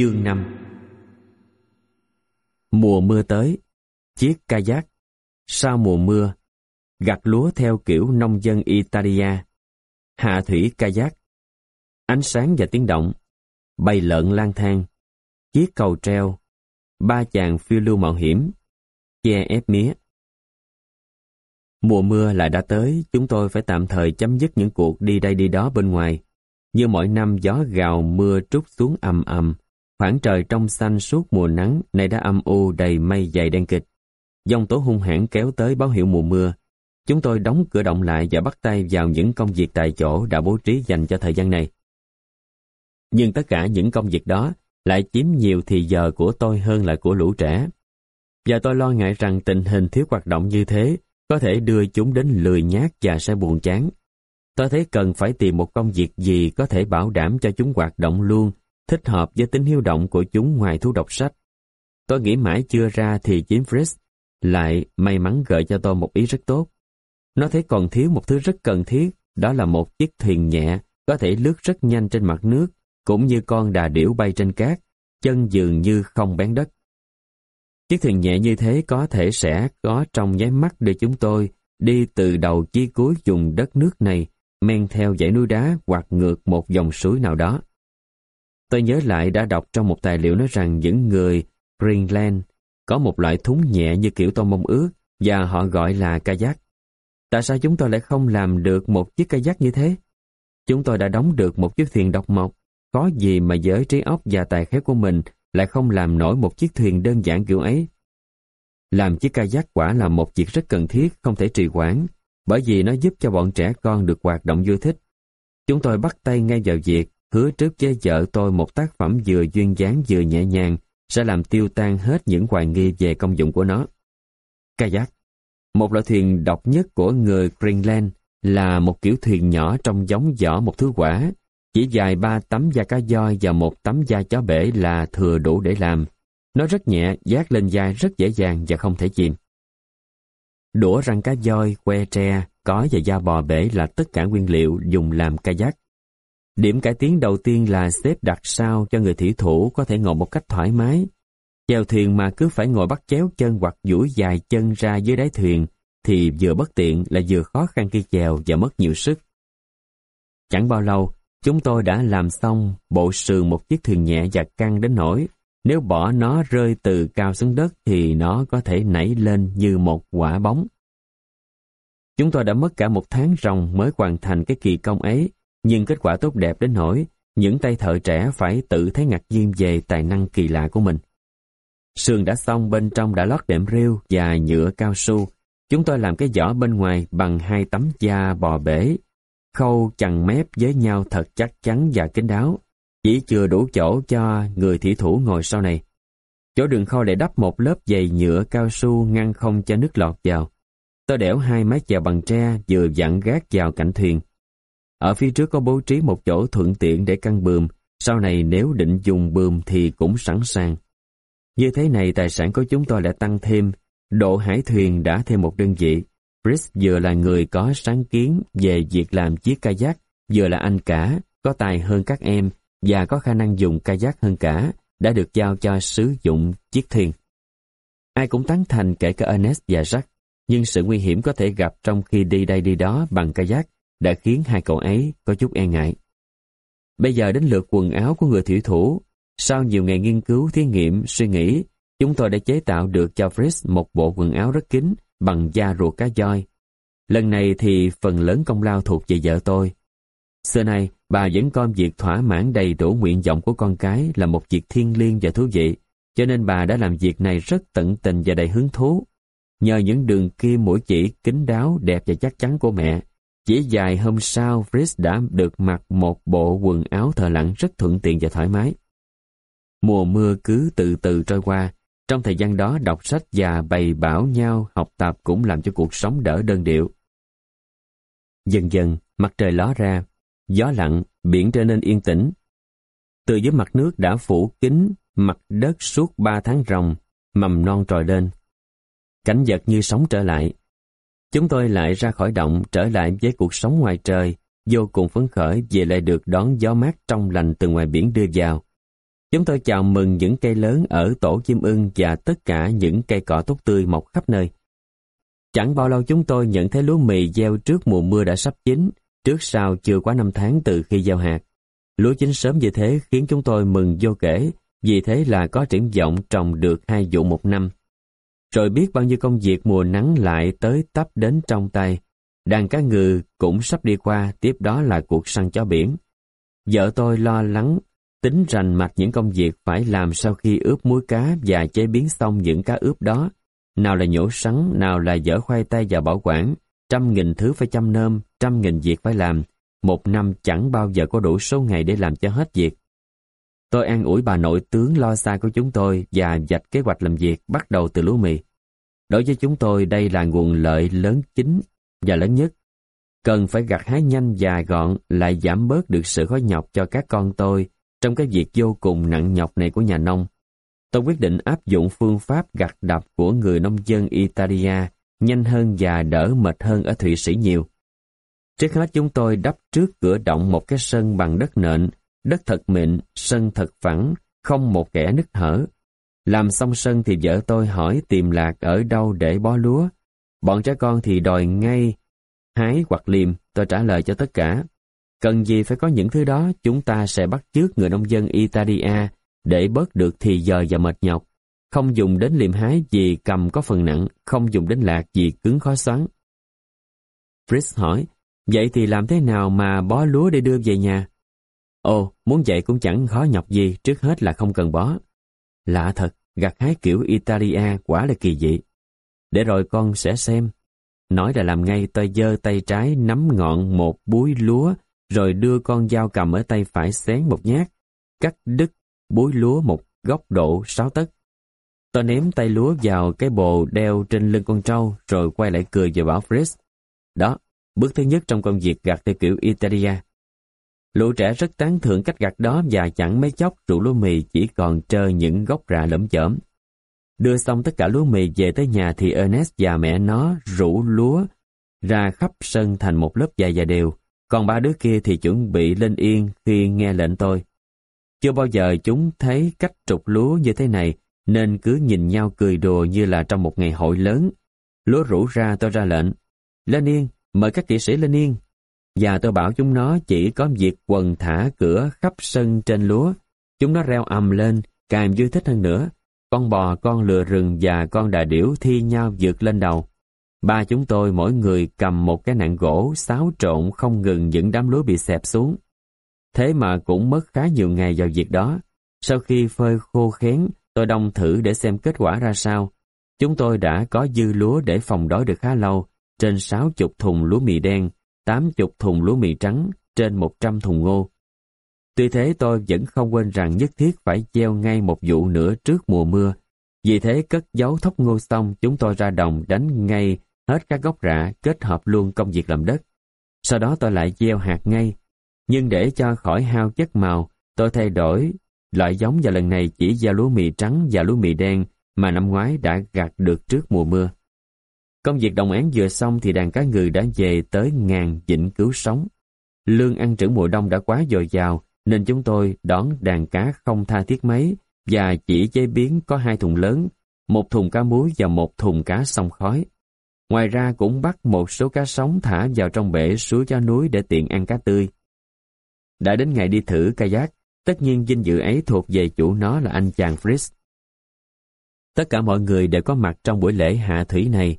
Chương 5 Mùa mưa tới, chiếc kayak, sau mùa mưa, gặt lúa theo kiểu nông dân Italia, hạ thủy kayak, ánh sáng và tiếng động, bay lợn lang thang, chiếc cầu treo, ba chàng phiêu lưu mạo hiểm, che ép mía. Mùa mưa lại đã tới, chúng tôi phải tạm thời chấm dứt những cuộc đi đây đi đó bên ngoài. Như mỗi năm gió gào mưa trút xuống ầm ầm, khoảng trời trong xanh suốt mùa nắng nay đã âm u đầy mây dày đen kịch. Dòng tố hung hãn kéo tới báo hiệu mùa mưa. Chúng tôi đóng cửa động lại và bắt tay vào những công việc tại chỗ đã bố trí dành cho thời gian này. Nhưng tất cả những công việc đó lại chiếm nhiều thì giờ của tôi hơn là của lũ trẻ. Và tôi lo ngại rằng tình hình thiếu hoạt động như thế có thể đưa chúng đến lười nhác và sẽ buồn chán. Tôi thấy cần phải tìm một công việc gì có thể bảo đảm cho chúng hoạt động luôn, thích hợp với tính hiếu động của chúng ngoài thú đọc sách. Tôi nghĩ mãi chưa ra thì Jim Fritz lại may mắn gợi cho tôi một ý rất tốt. Nó thấy còn thiếu một thứ rất cần thiết, đó là một chiếc thuyền nhẹ, có thể lướt rất nhanh trên mặt nước, cũng như con đà điểu bay trên cát, chân dường như không bén đất. Chiếc thuyền nhẹ như thế có thể sẽ có trong nháy mắt để chúng tôi đi từ đầu chí cuối dùng đất nước này, men theo dãy núi đá hoặc ngược một dòng suối nào đó. Tôi nhớ lại đã đọc trong một tài liệu nói rằng những người Greenland có một loại thúng nhẹ như kiểu tôm mông ướt và họ gọi là kayak. Tại sao chúng tôi lại không làm được một chiếc kayak như thế? Chúng tôi đã đóng được một chiếc thuyền độc mộc. Có gì mà giới trí óc và tài khéo của mình lại không làm nổi một chiếc thuyền đơn giản kiểu ấy? Làm chiếc kayak quả là một việc rất cần thiết, không thể trì hoãn, bởi vì nó giúp cho bọn trẻ con được hoạt động vui thích. Chúng tôi bắt tay ngay vào việc, hứa trước với vợ tôi một tác phẩm vừa duyên dáng vừa nhẹ nhàng, sẽ làm tiêu tan hết những hoài nghi về công dụng của nó. Kayak Một loại thuyền độc nhất của người Greenland là một kiểu thuyền nhỏ trong giống vỏ một thứ quả, chỉ dài ba tấm da cá voi và một tấm da chó bể là thừa đủ để làm. Nó rất nhẹ, giác lên vai rất dễ dàng và không thể chìm. Đũa răng cá voi, que tre, cói và da bò bể là tất cả nguyên liệu dùng làm kayak. Điểm cải tiến đầu tiên là xếp đặt sao cho người thủy thủ có thể ngồi một cách thoải mái. Chèo thuyền mà cứ phải ngồi bắt chéo chân hoặc duỗi dài chân ra dưới đáy thuyền thì vừa bất tiện là vừa khó khăn khi chèo và mất nhiều sức. Chẳng bao lâu, chúng tôi đã làm xong bộ sườn một chiếc thuyền nhẹ và căng đến nỗi nếu bỏ nó rơi từ cao xuống đất thì nó có thể nảy lên như một quả bóng. Chúng tôi đã mất cả một tháng ròng mới hoàn thành cái kỳ công ấy, nhưng kết quả tốt đẹp đến nỗi những tay thợ trẻ phải tự thấy ngạc nhiên về tài năng kỳ lạ của mình. Sườn đã xong bên trong đã lót đệm rêu và nhựa cao su. Chúng tôi làm cái vỏ bên ngoài bằng hai tấm da bò bể, khâu chằng mép với nhau thật chắc chắn và kín đáo. Chỉ chưa đủ chỗ cho người thủy thủ ngồi sau này. Chỗ đường kho để đắp một lớp dày nhựa cao su ngăn không cho nước lọt vào. Tôi đẽo hai mái chèo bằng tre vừa dặn gác vào cạnh thuyền. Ở phía trước có bố trí một chỗ thuận tiện để căng bơm. sau này nếu định dùng bơm thì cũng sẵn sàng. Như thế này tài sản của chúng tôi đã tăng thêm, độ hải thuyền đã thêm một đơn vị. Chris vừa là người có sáng kiến về việc làm chiếc kayak, vừa là anh cả, có tài hơn các em và có khả năng dùng kayak hơn cả, đã được giao cho sử dụng chiếc thuyền. Ai cũng tán thành kể cả Ernest và Jack, nhưng sự nguy hiểm có thể gặp trong khi đi đây đi đó bằng kayak đã khiến hai cậu ấy có chút e ngại. Bây giờ đến lượt quần áo của người thủy thủ. Sau nhiều ngày nghiên cứu, thí nghiệm, suy nghĩ, chúng tôi đã chế tạo được cho Fritz một bộ quần áo rất kín bằng da ruột cá voi. Lần này thì phần lớn công lao thuộc về vợ tôi. Xưa nay, bà vẫn coi việc thỏa mãn đầy đủ nguyện vọng của con cái là một việc thiêng liêng và thú vị, cho nên bà đã làm việc này rất tận tình và đầy hứng thú. Nhờ những đường kim mũi chỉ kín đáo, đẹp và chắc chắn của mẹ, chỉ dài hôm sau Fritz đã được mặc một bộ quần áo thờ lặn rất thuận tiện và thoải mái. Mùa mưa cứ từ từ trôi qua, trong thời gian đó đọc sách và bày bảo nhau học tập cũng làm cho cuộc sống đỡ đơn điệu. Dần dần, mặt trời ló ra, gió lặng, biển trở nên yên tĩnh. Từ dưới mặt nước đã phủ kín mặt đất suốt ba tháng ròng, mầm non trồi lên. Cảnh vật như sống trở lại. Chúng tôi lại ra khỏi động trở lại với cuộc sống ngoài trời, vô cùng phấn khởi về lại được đón gió mát trong lành từ ngoài biển đưa vào. Chúng tôi chào mừng những cây lớn ở tổ chim ưng và tất cả những cây cỏ tốt tươi mọc khắp nơi. Chẳng bao lâu chúng tôi nhận thấy lúa mì gieo trước mùa mưa đã sắp chín, trước sau chưa quá năm tháng từ khi gieo hạt. Lúa chín sớm như thế khiến chúng tôi mừng vô kể, vì thế là có triển vọng trồng được hai vụ một năm. Rồi biết bao nhiêu công việc mùa nắng lại tới tấp đến trong tay. Đàn cá ngừ cũng sắp đi qua, tiếp đó là cuộc săn chó biển. Vợ tôi lo lắng, tính rành mạch những công việc phải làm sau khi ướp muối cá và chế biến xong những cá ướp đó. Nào là nhổ sắn, nào là dở khoai tây và bảo quản, trăm nghìn thứ phải chăm nơm, trăm nghìn việc phải làm. Một năm chẳng bao giờ có đủ số ngày để làm cho hết việc. Tôi an ủi bà nội tướng lo xa của chúng tôi và dạch kế hoạch làm việc bắt đầu từ lúa mì. Đối với chúng tôi đây là nguồn lợi lớn chính và lớn nhất. Cần phải gặt hái nhanh và gọn lại giảm bớt được sự khó nhọc cho các con tôi trong cái việc vô cùng nặng nhọc này của nhà nông. Tôi quyết định áp dụng phương pháp gặt đập của người nông dân Italia nhanh hơn và đỡ mệt hơn ở Thụy Sĩ nhiều. Trước hết chúng tôi đắp trước cửa động một cái sân bằng đất nện, đất thật mịn, sân thật phẳng, không một kẻ nứt hở. Làm xong sân thì vợ tôi hỏi tìm lạc ở đâu để bó lúa. Bọn trẻ con thì đòi ngay, hái hoặc liềm, tôi trả lời cho tất cả. Cần gì phải có những thứ đó, chúng ta sẽ bắt chước người nông dân Italia để bớt được thì giờ và mệt nhọc. Không dùng đến liềm hái vì cầm có phần nặng, không dùng đến lạc vì cứng khó xoắn. Fritz hỏi, vậy thì làm thế nào mà bó lúa để đưa về nhà? Ồ, muốn vậy cũng chẳng khó nhọc gì, trước hết là không cần bó. Lạ thật, gặt hái kiểu Italia quả là kỳ dị. Để rồi con sẽ xem. Nói là làm ngay tôi giơ tay trái nắm ngọn một búi lúa, rồi đưa con dao cầm ở tay phải xén một nhát, cắt đứt búi lúa một góc độ sáu tấc. Tôi ném tay lúa vào cái bồ đeo trên lưng con trâu, rồi quay lại cười và bảo Fritz. Đó, bước thứ nhất trong công việc gặt theo kiểu Italia. Lũ trẻ rất tán thưởng cách gặt đó và chẳng mấy chốc trụ lúa mì chỉ còn trơ những gốc rạ lẫm chởm. Đưa xong tất cả lúa mì về tới nhà thì Ernest và mẹ nó rủ lúa ra khắp sân thành một lớp dài và đều, còn ba đứa kia thì chuẩn bị lên yên khi nghe lệnh tôi. Chưa bao giờ chúng thấy cách trục lúa như thế này, nên cứ nhìn nhau cười đùa như là trong một ngày hội lớn. Lúa rủ ra tôi ra lệnh, lên yên, mời các kỹ sĩ lên yên. Và tôi bảo chúng nó chỉ có việc quần thả cửa khắp sân trên lúa. Chúng nó reo ầm lên, càng vui thích hơn nữa. Con bò, con lừa rừng và con đà điểu thi nhau vượt lên đầu. Ba chúng tôi mỗi người cầm một cái nạn gỗ xáo trộn không ngừng những đám lúa bị xẹp xuống. Thế mà cũng mất khá nhiều ngày vào việc đó. Sau khi phơi khô khén, tôi đông thử để xem kết quả ra sao. Chúng tôi đã có dư lúa để phòng đói được khá lâu, trên 60 thùng lúa mì đen, 80 thùng lúa mì trắng, trên 100 thùng ngô. Tuy thế tôi vẫn không quên rằng nhất thiết phải gieo ngay một vụ nữa trước mùa mưa. Vì thế cất giấu thóc ngô xong chúng tôi ra đồng đánh ngay hết các gốc rạ kết hợp luôn công việc làm đất. Sau đó tôi lại gieo hạt ngay. Nhưng để cho khỏi hao chất màu, tôi thay đổi loại giống và lần này chỉ gieo lúa mì trắng và lúa mì đen mà năm ngoái đã gặt được trước mùa mưa. Công việc đồng án vừa xong thì đàn cá ngừ đã về tới ngàn vịnh cứu sống. Lương ăn trữ mùa đông đã quá dồi dào nên chúng tôi đón đàn cá không tha thiết mấy và chỉ chế biến có hai thùng lớn, một thùng cá muối và một thùng cá sông khói. Ngoài ra cũng bắt một số cá sống thả vào trong bể suối cho núi để tiện ăn cá tươi. Đã đến ngày đi thử kayak, tất nhiên dinh dự ấy thuộc về chủ nó là anh chàng Fritz. Tất cả mọi người đều có mặt trong buổi lễ hạ thủy này.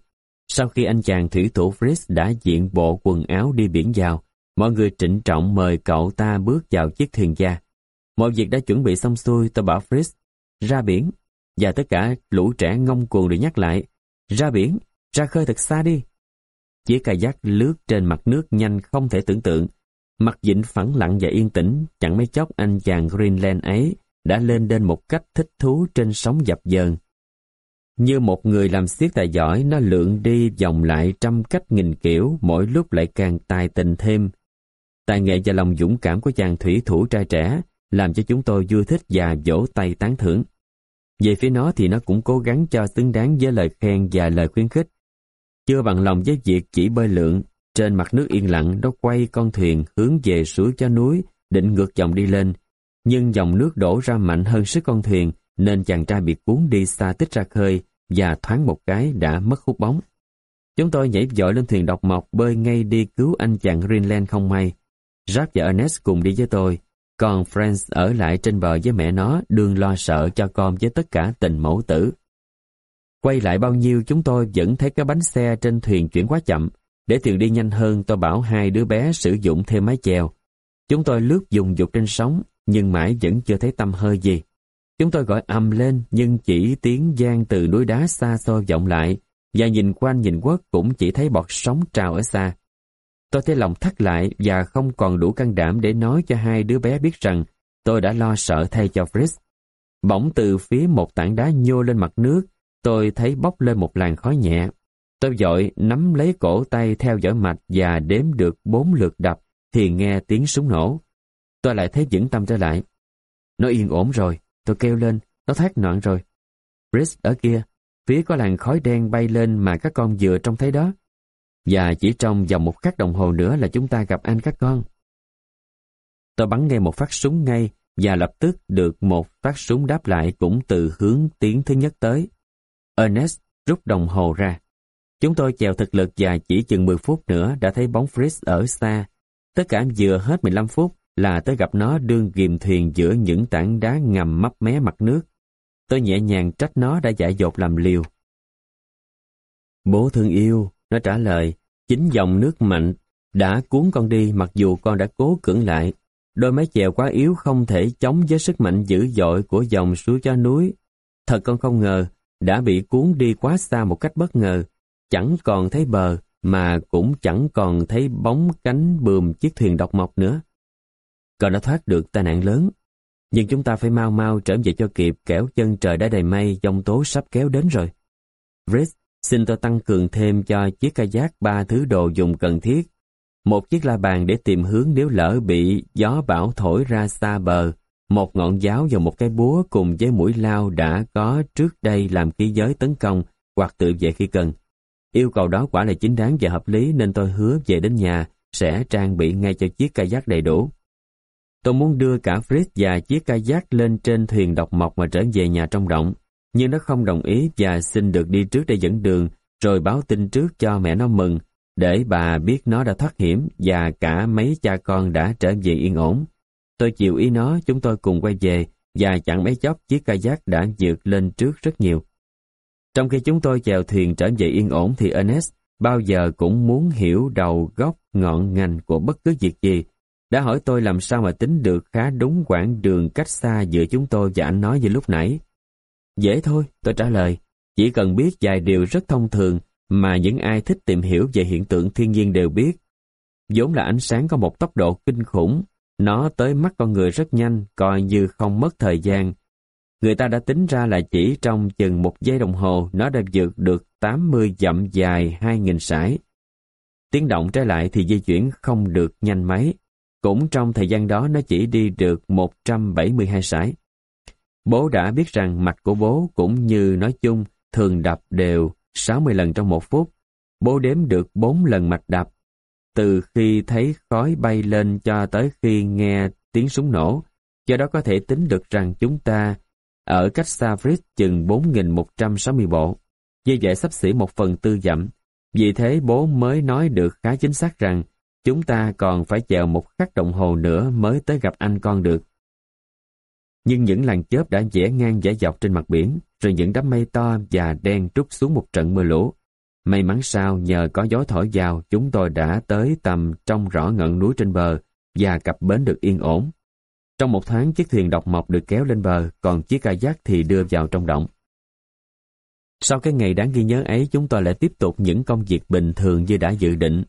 Sau khi anh chàng thủy thủ Fritz đã diện bộ quần áo đi biển vào, mọi người trịnh trọng mời cậu ta bước vào chiếc thuyền gia. Mọi việc đã chuẩn bị xong xuôi, tôi bảo Fritz, ra biển. Và tất cả lũ trẻ ngông cuồng được nhắc lại, ra biển, ra khơi thật xa đi. Chiếc kayak lướt trên mặt nước nhanh không thể tưởng tượng. Mặt dịnh phẳng lặng và yên tĩnh, chẳng mấy chốc anh chàng Greenland ấy đã lên đến một cách thích thú trên sóng dập dờn. Như một người làm xiết tài giỏi, nó lượn đi vòng lại trăm cách nghìn kiểu, mỗi lúc lại càng tài tình thêm. Tài nghệ và lòng dũng cảm của chàng thủy thủ trai trẻ làm cho chúng tôi vui thích và vỗ tay tán thưởng. Về phía nó thì nó cũng cố gắng cho xứng đáng với lời khen và lời khuyến khích. Chưa bằng lòng với việc chỉ bơi lượn, trên mặt nước yên lặng nó quay con thuyền hướng về suối cho núi, định ngược dòng đi lên. Nhưng dòng nước đổ ra mạnh hơn sức con thuyền, nên chàng trai bị cuốn đi xa tích ra khơi và thoáng một cái đã mất hút bóng. Chúng tôi nhảy dội lên thuyền độc mộc bơi ngay đi cứu anh chàng Greenland không may. Jack và Ernest cùng đi với tôi, còn Franz ở lại trên bờ với mẹ nó đương lo sợ cho con với tất cả tình mẫu tử. Quay lại bao nhiêu chúng tôi vẫn thấy cái bánh xe trên thuyền chuyển quá chậm. Để thuyền đi nhanh hơn tôi bảo hai đứa bé sử dụng thêm mái chèo. Chúng tôi lướt dùng dục trên sóng nhưng mãi vẫn chưa thấy tâm hơi gì. Chúng tôi gọi ầm lên nhưng chỉ tiếng gian từ núi đá xa xôi vọng lại và nhìn quanh nhìn quất cũng chỉ thấy bọt sóng trào ở xa. Tôi thấy lòng thắt lại và không còn đủ can đảm để nói cho hai đứa bé biết rằng tôi đã lo sợ thay cho Fritz. Bỗng từ phía một tảng đá nhô lên mặt nước, tôi thấy bốc lên một làn khói nhẹ. Tôi dội nắm lấy cổ tay theo dõi mạch và đếm được bốn lượt đập thì nghe tiếng súng nổ. Tôi lại thấy vững tâm trở lại. Nó yên ổn rồi, tôi kêu lên, nó thoát nạn rồi. Brice ở kia, phía có làn khói đen bay lên mà các con vừa trông thấy đó. Và chỉ trong vòng một khắc đồng hồ nữa là chúng ta gặp anh các con. Tôi bắn ngay một phát súng ngay và lập tức được một phát súng đáp lại cũng từ hướng tiếng thứ nhất tới. Ernest rút đồng hồ ra. Chúng tôi chèo thực lực và chỉ chừng 10 phút nữa đã thấy bóng Fritz ở xa. Tất cả vừa hết 15 phút là tới gặp nó đương ghim thuyền giữa những tảng đá ngầm mấp mé mặt nước. Tôi nhẹ nhàng trách nó đã dại dột làm liều. Bố thương yêu, nó trả lời, chính dòng nước mạnh đã cuốn con đi mặc dù con đã cố cưỡng lại. Đôi mái chèo quá yếu không thể chống với sức mạnh dữ dội của dòng suối cho núi. Thật con không ngờ, đã bị cuốn đi quá xa một cách bất ngờ. Chẳng còn thấy bờ, mà cũng chẳng còn thấy bóng cánh bườm chiếc thuyền độc mộc nữa. Cậu đã thoát được tai nạn lớn. Nhưng chúng ta phải mau mau trở về cho kịp kéo chân trời đã đầy mây, dòng tố sắp kéo đến rồi. Fritz Xin tôi tăng cường thêm cho chiếc kayak ba thứ đồ dùng cần thiết. Một chiếc la bàn để tìm hướng nếu lỡ bị gió bão thổi ra xa bờ, một ngọn giáo và một cái búa cùng với mũi lao đã có trước đây làm khí giới tấn công hoặc tự vệ khi cần. Yêu cầu đó quả là chính đáng và hợp lý nên tôi hứa về đến nhà sẽ trang bị ngay cho chiếc kayak đầy đủ. Tôi muốn đưa cả Fritz và chiếc kayak lên trên thuyền độc mộc mà trở về nhà trong động nhưng nó không đồng ý và xin được đi trước để dẫn đường, rồi báo tin trước cho mẹ nó mừng, để bà biết nó đã thoát hiểm và cả mấy cha con đã trở về yên ổn. Tôi chịu ý nó, chúng tôi cùng quay về, và chẳng mấy chốc chiếc kayak đã vượt lên trước rất nhiều. Trong khi chúng tôi chèo thuyền trở về yên ổn thì Ernest bao giờ cũng muốn hiểu đầu gốc ngọn ngành của bất cứ việc gì. Đã hỏi tôi làm sao mà tính được khá đúng quãng đường cách xa giữa chúng tôi và anh nói như lúc nãy. Dễ thôi, tôi trả lời. Chỉ cần biết vài điều rất thông thường mà những ai thích tìm hiểu về hiện tượng thiên nhiên đều biết. vốn là ánh sáng có một tốc độ kinh khủng, nó tới mắt con người rất nhanh, coi như không mất thời gian. Người ta đã tính ra là chỉ trong chừng một giây đồng hồ nó đã vượt được 80 dặm dài 2.000 sải. Tiếng động trái lại thì di chuyển không được nhanh mấy. Cũng trong thời gian đó nó chỉ đi được 172 sải. Bố đã biết rằng mạch của bố cũng như nói chung thường đập đều 60 lần trong một phút. Bố đếm được 4 lần mạch đập. Từ khi thấy khói bay lên cho tới khi nghe tiếng súng nổ, do đó có thể tính được rằng chúng ta ở cách xa Fritz chừng 4.160 bộ. Như vậy sắp xỉ một phần tư dặm. Vì thế bố mới nói được khá chính xác rằng chúng ta còn phải chờ một khắc đồng hồ nữa mới tới gặp anh con được. Nhưng những làn chớp đã vẽ ngang vẽ dọc trên mặt biển, rồi những đám mây to và đen trút xuống một trận mưa lũ. May mắn sao nhờ có gió thổi vào, chúng tôi đã tới tầm trong rõ ngọn núi trên bờ và cập bến được yên ổn. Trong một tháng chiếc thuyền độc mộc được kéo lên bờ, còn chiếc kayak thì đưa vào trong động. Sau cái ngày đáng ghi nhớ ấy, chúng tôi lại tiếp tục những công việc bình thường như đã dự định.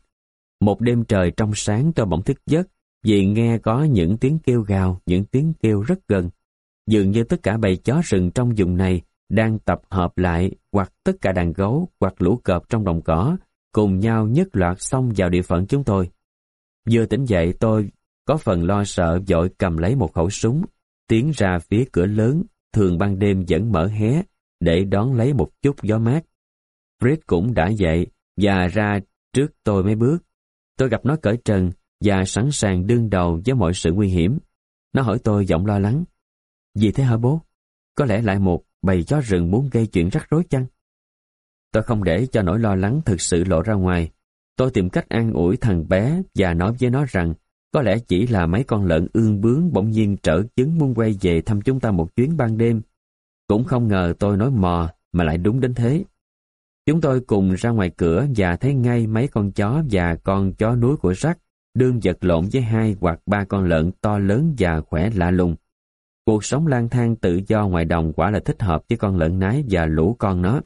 Một đêm trời trong sáng tôi bỗng thức giấc vì nghe có những tiếng kêu gào, những tiếng kêu rất gần. Dường như tất cả bầy chó rừng trong vùng này đang tập hợp lại hoặc tất cả đàn gấu hoặc lũ cọp trong đồng cỏ cùng nhau nhất loạt xông vào địa phận chúng tôi. Vừa tỉnh dậy tôi có phần lo sợ dội cầm lấy một khẩu súng, tiến ra phía cửa lớn, thường ban đêm vẫn mở hé, để đón lấy một chút gió mát. Fred cũng đã dậy và ra trước tôi mấy bước. Tôi gặp nó cởi trần và sẵn sàng đương đầu với mọi sự nguy hiểm. Nó hỏi tôi giọng lo lắng. Gì thế hả bố? Có lẽ lại một bầy chó rừng muốn gây chuyện rắc rối chăng? Tôi không để cho nỗi lo lắng thực sự lộ ra ngoài. Tôi tìm cách an ủi thằng bé và nói với nó rằng, có lẽ chỉ là mấy con lợn ương bướng bỗng nhiên trở chứng muốn quay về thăm chúng ta một chuyến ban đêm. Cũng không ngờ tôi nói mò mà lại đúng đến thế. Chúng tôi cùng ra ngoài cửa và thấy ngay mấy con chó và con chó núi của rắc đương vật lộn với hai hoặc ba con lợn to lớn và khỏe lạ lùng. Cuộc sống lang thang tự do ngoài đồng quả là thích hợp với con lợn nái và lũ con nó.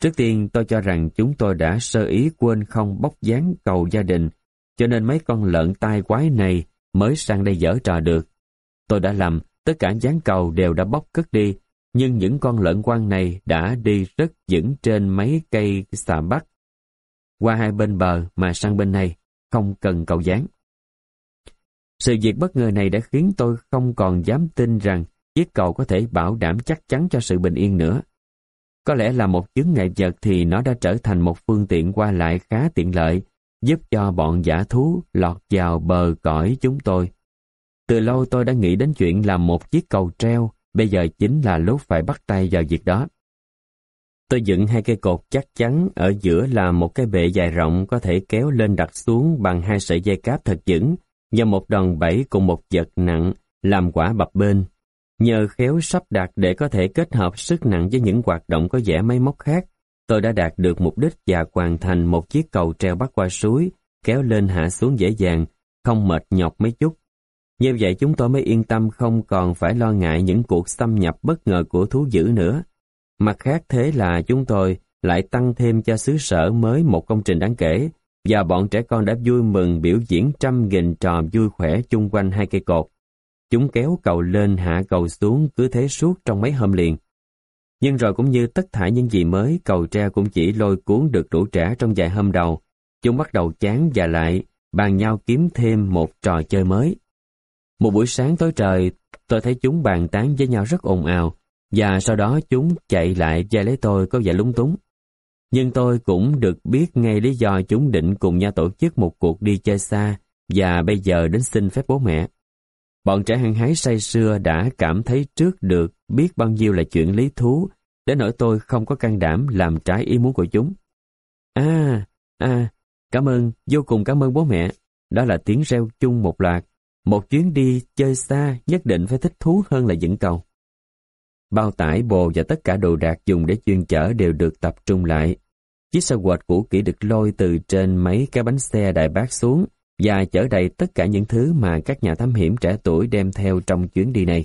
Trước tiên tôi cho rằng chúng tôi đã sơ ý quên không bóc dáng cầu gia đình, cho nên mấy con lợn tai quái này mới sang đây dở trò được. Tôi đã lầm, tất cả dáng cầu đều đã bóc cất đi, nhưng những con lợn quan này đã đi rất vững trên mấy cây xà bắc. Qua hai bên bờ mà sang bên này, không cần cầu dáng. Sự việc bất ngờ này đã khiến tôi không còn dám tin rằng chiếc cầu có thể bảo đảm chắc chắn cho sự bình yên nữa. Có lẽ là một chứng ngại vật thì nó đã trở thành một phương tiện qua lại khá tiện lợi, giúp cho bọn giả thú lọt vào bờ cõi chúng tôi. Từ lâu tôi đã nghĩ đến chuyện làm một chiếc cầu treo, bây giờ chính là lúc phải bắt tay vào việc đó. Tôi dựng hai cây cột chắc chắn, ở giữa là một cái bệ dài rộng có thể kéo lên đặt xuống bằng hai sợi dây cáp thật vững, và một đòn bẩy cùng một vật nặng làm quả bập bên. Nhờ khéo sắp đặt để có thể kết hợp sức nặng với những hoạt động có vẻ máy móc khác, tôi đã đạt được mục đích và hoàn thành một chiếc cầu treo bắc qua suối, kéo lên hạ xuống dễ dàng, không mệt nhọc mấy chút. Như vậy chúng tôi mới yên tâm không còn phải lo ngại những cuộc xâm nhập bất ngờ của thú dữ nữa. Mặt khác thế là chúng tôi lại tăng thêm cho xứ sở mới một công trình đáng kể, và bọn trẻ con đã vui mừng biểu diễn trăm nghìn trò vui khỏe chung quanh hai cây cột. Chúng kéo cầu lên hạ cầu xuống cứ thế suốt trong mấy hôm liền. Nhưng rồi cũng như tất thảy những gì mới, cầu tre cũng chỉ lôi cuốn được đủ trẻ trong vài hôm đầu. Chúng bắt đầu chán và lại, bàn nhau kiếm thêm một trò chơi mới. Một buổi sáng tối trời, tôi thấy chúng bàn tán với nhau rất ồn ào, và sau đó chúng chạy lại và lấy tôi có vẻ lúng túng. Nhưng tôi cũng được biết ngay lý do chúng định cùng nhau tổ chức một cuộc đi chơi xa và bây giờ đến xin phép bố mẹ. Bọn trẻ hăng hái say sưa đã cảm thấy trước được biết bao nhiêu là chuyện lý thú, đến nỗi tôi không có can đảm làm trái ý muốn của chúng. À, à, cảm ơn, vô cùng cảm ơn bố mẹ. Đó là tiếng reo chung một loạt. Một chuyến đi chơi xa nhất định phải thích thú hơn là dẫn cầu. Bao tải bồ và tất cả đồ đạc dùng để chuyên chở đều được tập trung lại. Chiếc xe quệt cũ kỹ được lôi từ trên mấy cái bánh xe đại bác xuống và chở đầy tất cả những thứ mà các nhà thám hiểm trẻ tuổi đem theo trong chuyến đi này.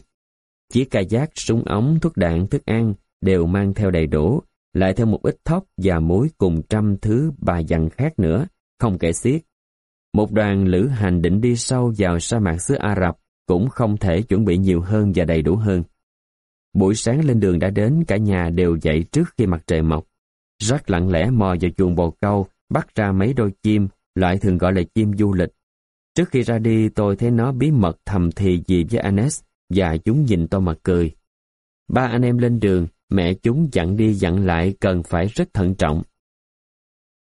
Chiếc ca giác, súng ống, thuốc đạn, thức ăn đều mang theo đầy đủ, lại thêm một ít thóc và muối cùng trăm thứ bà dặn khác nữa, không kể xiết. Một đoàn lữ hành định đi sâu vào sa mạc xứ Ả Rập cũng không thể chuẩn bị nhiều hơn và đầy đủ hơn. Buổi sáng lên đường đã đến, cả nhà đều dậy trước khi mặt trời mọc. Rất lặng lẽ mò vào chuồng bồ câu, bắt ra mấy đôi chim, loại thường gọi là chim du lịch. Trước khi ra đi tôi thấy nó bí mật thầm thì gì với Anes và chúng nhìn tôi mà cười. Ba anh em lên đường, mẹ chúng dặn đi dặn lại cần phải rất thận trọng.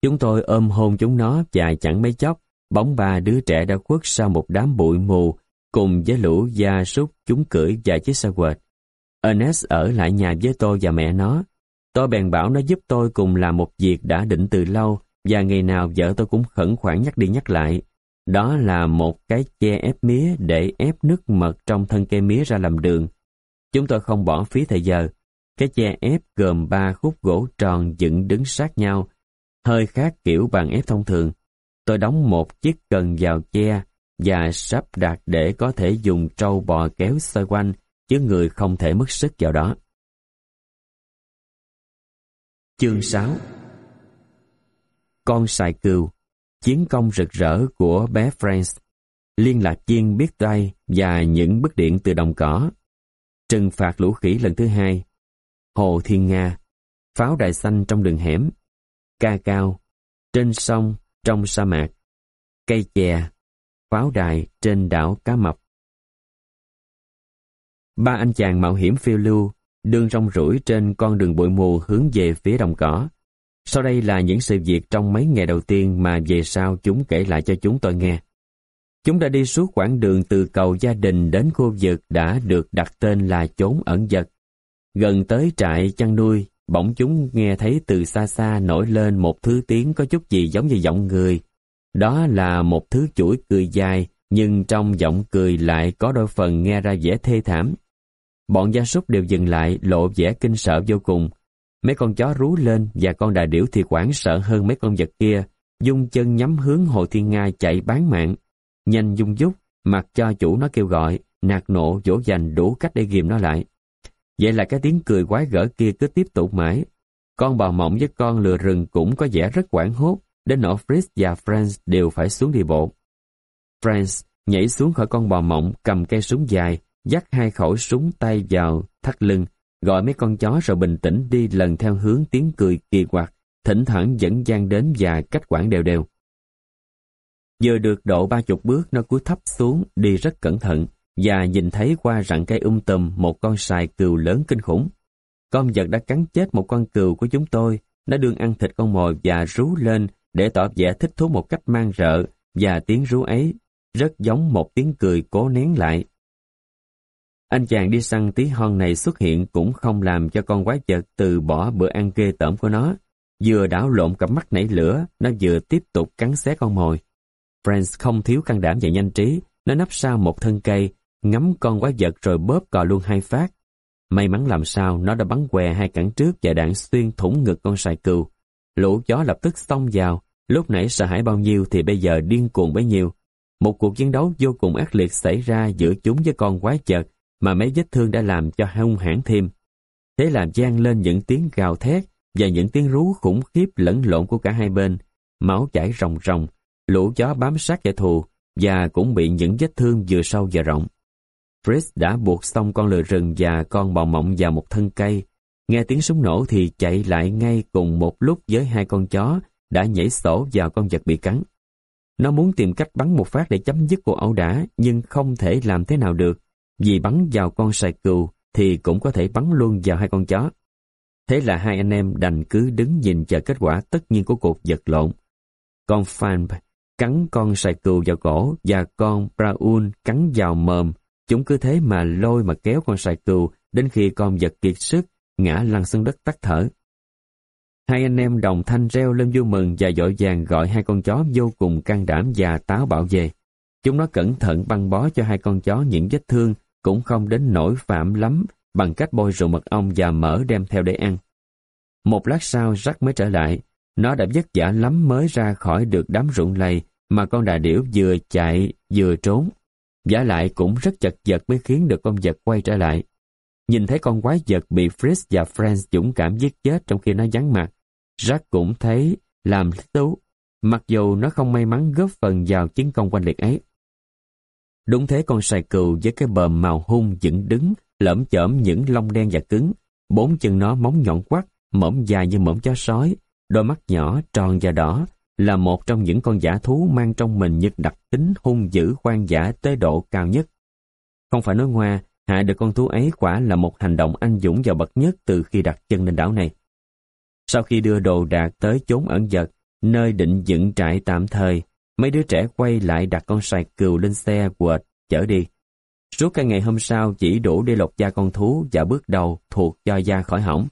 Chúng tôi ôm hôn chúng nó và chẳng mấy chốc, bóng ba đứa trẻ đã khuất sau một đám bụi mù cùng với lũ gia súc chúng cưỡi và chiếc xe quệt. Ernest ở lại nhà với tôi và mẹ nó. Tôi bèn bảo nó giúp tôi cùng làm một việc đã định từ lâu và ngày nào vợ tôi cũng khẩn khoản nhắc đi nhắc lại. Đó là một cái che ép mía để ép nước mật trong thân cây mía ra làm đường. Chúng tôi không bỏ phí thời giờ. Cái che ép gồm ba khúc gỗ tròn dựng đứng sát nhau, hơi khác kiểu bàn ép thông thường. Tôi đóng một chiếc cần vào che và sắp đặt để có thể dùng trâu bò kéo xoay quanh, chứ người không thể mất sức vào đó. Chương 6 Con sài cừu Chiến công rực rỡ của bé France Liên lạc chiên biết tay và những bức điện từ đồng cỏ. Trừng phạt lũ khỉ lần thứ hai. Hồ Thiên Nga Pháo đài xanh trong đường hẻm. Ca cao Trên sông trong sa mạc Cây chè Pháo đài trên đảo Cá Mập Ba anh chàng mạo hiểm phiêu lưu đương rong rủi trên con đường bụi mù hướng về phía đồng cỏ. Sau đây là những sự việc trong mấy ngày đầu tiên mà về sau chúng kể lại cho chúng tôi nghe. Chúng đã đi suốt quãng đường từ cầu gia đình đến khu vực đã được đặt tên là chốn ẩn giật. Gần tới trại chăn nuôi, bỗng chúng nghe thấy từ xa xa nổi lên một thứ tiếng có chút gì giống như giọng người. Đó là một thứ chuỗi cười dài, nhưng trong giọng cười lại có đôi phần nghe ra vẻ thê thảm. Bọn gia súc đều dừng lại, lộ vẻ kinh sợ vô cùng. Mấy con chó rú lên và con đà điểu thì quảng sợ hơn mấy con vật kia, dung chân nhắm hướng Hồ Thiên Nga chạy bán mạng. Nhanh dung dúc, mặc cho chủ nó kêu gọi, nạt nộ dỗ dành đủ cách để ghìm nó lại. Vậy là cái tiếng cười quái gở kia cứ tiếp tục mãi. Con bò mộng với con lừa rừng cũng có vẻ rất quảng hốt, đến nỗi Fritz và Franz đều phải xuống đi bộ. Franz nhảy xuống khỏi con bò mộng cầm cây súng dài, dắt hai khẩu súng tay vào thắt lưng, gọi mấy con chó rồi bình tĩnh đi lần theo hướng tiếng cười kỳ quặc, thỉnh thoảng dẫn gian đến và cách quản đều đều. Vừa được độ ba chục bước nó cúi thấp xuống, đi rất cẩn thận, và nhìn thấy qua rặng cây um tùm một con sài cừu lớn kinh khủng. Con vật đã cắn chết một con cừu của chúng tôi, nó đương ăn thịt con mồi và rú lên để tỏ vẻ thích thú một cách mang rợ, và tiếng rú ấy rất giống một tiếng cười cố nén lại. Anh chàng đi săn tí hon này xuất hiện cũng không làm cho con quái vật từ bỏ bữa ăn ghê tởm của nó. Vừa đảo lộn cặp mắt nảy lửa, nó vừa tiếp tục cắn xé con mồi. Friends không thiếu can đảm và nhanh trí, nó nấp sau một thân cây, ngắm con quái vật rồi bóp cò luôn hai phát. May mắn làm sao nó đã bắn què hai cẳng trước và đạn xuyên thủng ngực con sài cừu. Lũ chó lập tức xông vào, lúc nãy sợ hãi bao nhiêu thì bây giờ điên cuồng bấy nhiêu. Một cuộc chiến đấu vô cùng ác liệt xảy ra giữa chúng với con quái vật mà mấy vết thương đã làm cho hung hãn thêm. Thế làm gian lên những tiếng gào thét và những tiếng rú khủng khiếp lẫn lộn của cả hai bên. Máu chảy ròng ròng, lũ chó bám sát kẻ thù và cũng bị những vết thương vừa sâu vừa rộng. Fritz đã buộc xong con lừa rừng và con bò mộng vào một thân cây. Nghe tiếng súng nổ thì chạy lại ngay cùng một lúc với hai con chó đã nhảy sổ vào con vật bị cắn. Nó muốn tìm cách bắn một phát để chấm dứt cuộc ẩu đả, nhưng không thể làm thế nào được vì bắn vào con sài cừu thì cũng có thể bắn luôn vào hai con chó. Thế là hai anh em đành cứ đứng nhìn chờ kết quả tất nhiên của cuộc vật lộn. Con Fan cắn con sài cừu vào cổ và con Braun cắn vào mồm. Chúng cứ thế mà lôi mà kéo con sài cừu đến khi con giật kiệt sức, ngã lăn xuống đất tắt thở. Hai anh em đồng thanh reo lên vui mừng và dội vàng gọi hai con chó vô cùng can đảm và táo bạo về. Chúng nó cẩn thận băng bó cho hai con chó những vết thương cũng không đến nỗi phạm lắm bằng cách bôi rượu mật ong và mỡ đem theo để ăn. Một lát sau rắc mới trở lại, nó đã vất vả lắm mới ra khỏi được đám rụng lầy mà con đà điểu vừa chạy vừa trốn. Giả lại cũng rất chật vật mới khiến được con vật quay trở lại. Nhìn thấy con quái vật bị Fritz và Franz dũng cảm giết chết trong khi nó vắng mặt, Jack cũng thấy làm tú, mặc dù nó không may mắn góp phần vào chiến công quanh liệt ấy. Đúng thế con sài cừu với cái bờm màu hung dựng đứng, lởm chởm những lông đen và cứng. Bốn chân nó móng nhọn quắt, mõm dài như mõm chó sói, đôi mắt nhỏ, tròn và đỏ, là một trong những con giả thú mang trong mình những đặc tính hung dữ quan giả tới độ cao nhất. Không phải nói ngoa, hại được con thú ấy quả là một hành động anh dũng và bậc nhất từ khi đặt chân lên đảo này. Sau khi đưa đồ đạc tới chốn ẩn giật, nơi định dựng trại tạm thời, mấy đứa trẻ quay lại đặt con sài cừu lên xe quệt, chở đi. Suốt cả ngày hôm sau chỉ đủ để lột da con thú và bước đầu thuộc cho da khỏi hỏng.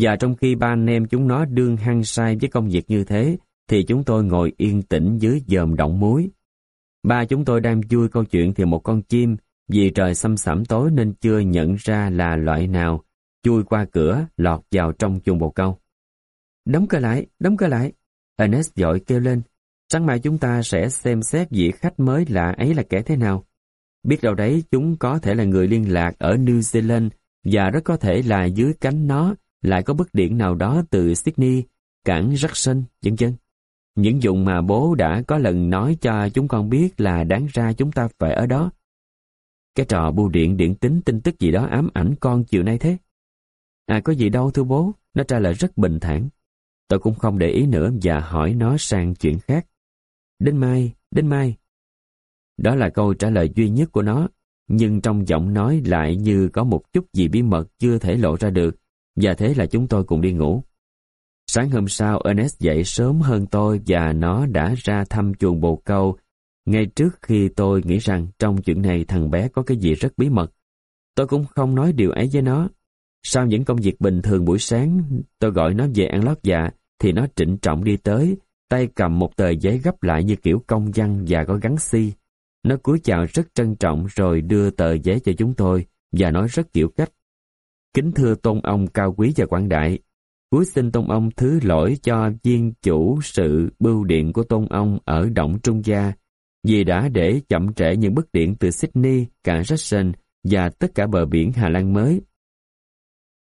Và trong khi ba anh em chúng nó đương hăng say với công việc như thế, thì chúng tôi ngồi yên tĩnh dưới dòm động muối. Ba chúng tôi đang vui câu chuyện thì một con chim, vì trời xăm xẩm tối nên chưa nhận ra là loại nào, chui qua cửa, lọt vào trong chuồng bồ câu. Đóng cửa lại, đóng cửa lại. Ernest dội kêu lên, Sáng mai chúng ta sẽ xem xét vị khách mới lạ ấy là kẻ thế nào. Biết đâu đấy chúng có thể là người liên lạc ở New Zealand và rất có thể là dưới cánh nó lại có bức điện nào đó từ Sydney, cảng Jackson, vân vân. Những dụng mà bố đã có lần nói cho chúng con biết là đáng ra chúng ta phải ở đó. Cái trò bưu điện điện tính tin tức gì đó ám ảnh con chiều nay thế. À có gì đâu thưa bố, nó trả lời rất bình thản. Tôi cũng không để ý nữa và hỏi nó sang chuyện khác. Đến mai, đến mai. Đó là câu trả lời duy nhất của nó, nhưng trong giọng nói lại như có một chút gì bí mật chưa thể lộ ra được, và thế là chúng tôi cùng đi ngủ. Sáng hôm sau, Ernest dậy sớm hơn tôi và nó đã ra thăm chuồng bồ câu ngay trước khi tôi nghĩ rằng trong chuyện này thằng bé có cái gì rất bí mật. Tôi cũng không nói điều ấy với nó. Sau những công việc bình thường buổi sáng, tôi gọi nó về ăn lót dạ, thì nó trịnh trọng đi tới, tay cầm một tờ giấy gấp lại như kiểu công văn và có gắn si. Nó cúi chào rất trân trọng rồi đưa tờ giấy cho chúng tôi và nói rất kiểu cách. Kính thưa tôn ông cao quý và quảng đại, cuối xin tôn ông thứ lỗi cho viên chủ sự bưu điện của tôn ông ở Động Trung Gia vì đã để chậm trễ những bức điện từ Sydney, cảng Jackson và tất cả bờ biển Hà Lan mới.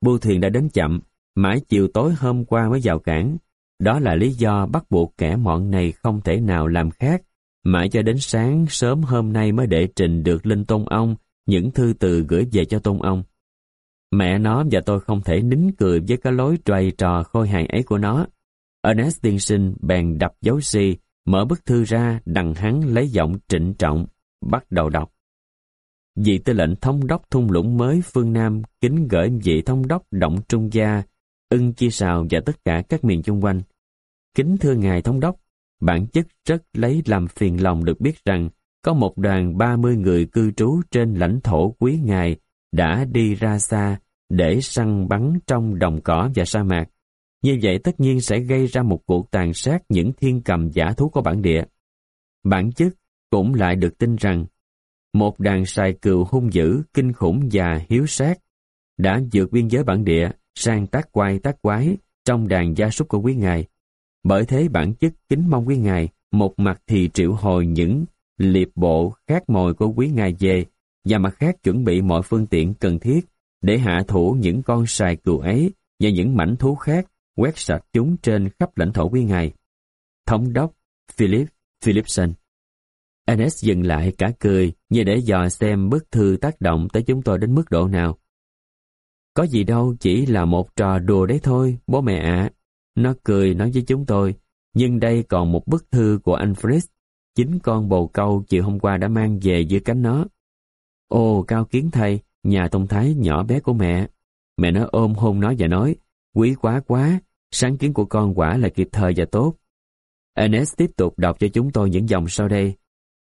Bưu thuyền đã đến chậm, mãi chiều tối hôm qua mới vào cảng. Đó là lý do bắt buộc kẻ mọn này không thể nào làm khác, mãi cho đến sáng sớm hôm nay mới để trình được lên tôn ông những thư từ gửi về cho tôn ông. Mẹ nó và tôi không thể nín cười với cái lối trầy trò khôi hài ấy của nó. Ernest tiên sinh bèn đập dấu si, mở bức thư ra, đằng hắn lấy giọng trịnh trọng, bắt đầu đọc. Vị tư lệnh thống đốc thung lũng mới phương Nam kính gửi vị thống đốc động trung gia, ưng chi sào và tất cả các miền chung quanh. Kính thưa ngài thống đốc, bản chất rất lấy làm phiền lòng được biết rằng có một đoàn 30 người cư trú trên lãnh thổ quý ngài đã đi ra xa để săn bắn trong đồng cỏ và sa mạc. Như vậy tất nhiên sẽ gây ra một cuộc tàn sát những thiên cầm giả thú của bản địa. Bản chất cũng lại được tin rằng một đàn sài cừu hung dữ, kinh khủng và hiếu sát đã vượt biên giới bản địa sang tác quay tác quái trong đàn gia súc của quý ngài. Bởi thế bản chất kính mong quý ngài một mặt thì triệu hồi những liệp bộ khác mồi của quý ngài về và mặt khác chuẩn bị mọi phương tiện cần thiết để hạ thủ những con sài cừu ấy và những mảnh thú khác quét sạch chúng trên khắp lãnh thổ quý ngài. Thống đốc Philip Philipson Ernest dừng lại cả cười như để dò xem bức thư tác động tới chúng tôi đến mức độ nào. Có gì đâu, chỉ là một trò đùa đấy thôi, bố mẹ ạ. Nó cười nói với chúng tôi, nhưng đây còn một bức thư của anh Fritz, chính con bồ câu chiều hôm qua đã mang về dưới cánh nó. Ô cao kiến thầy, nhà tông thái nhỏ bé của mẹ. Mẹ nó ôm hôn nó và nói, quý quá quá, sáng kiến của con quả là kịp thời và tốt. Ernest tiếp tục đọc cho chúng tôi những dòng sau đây.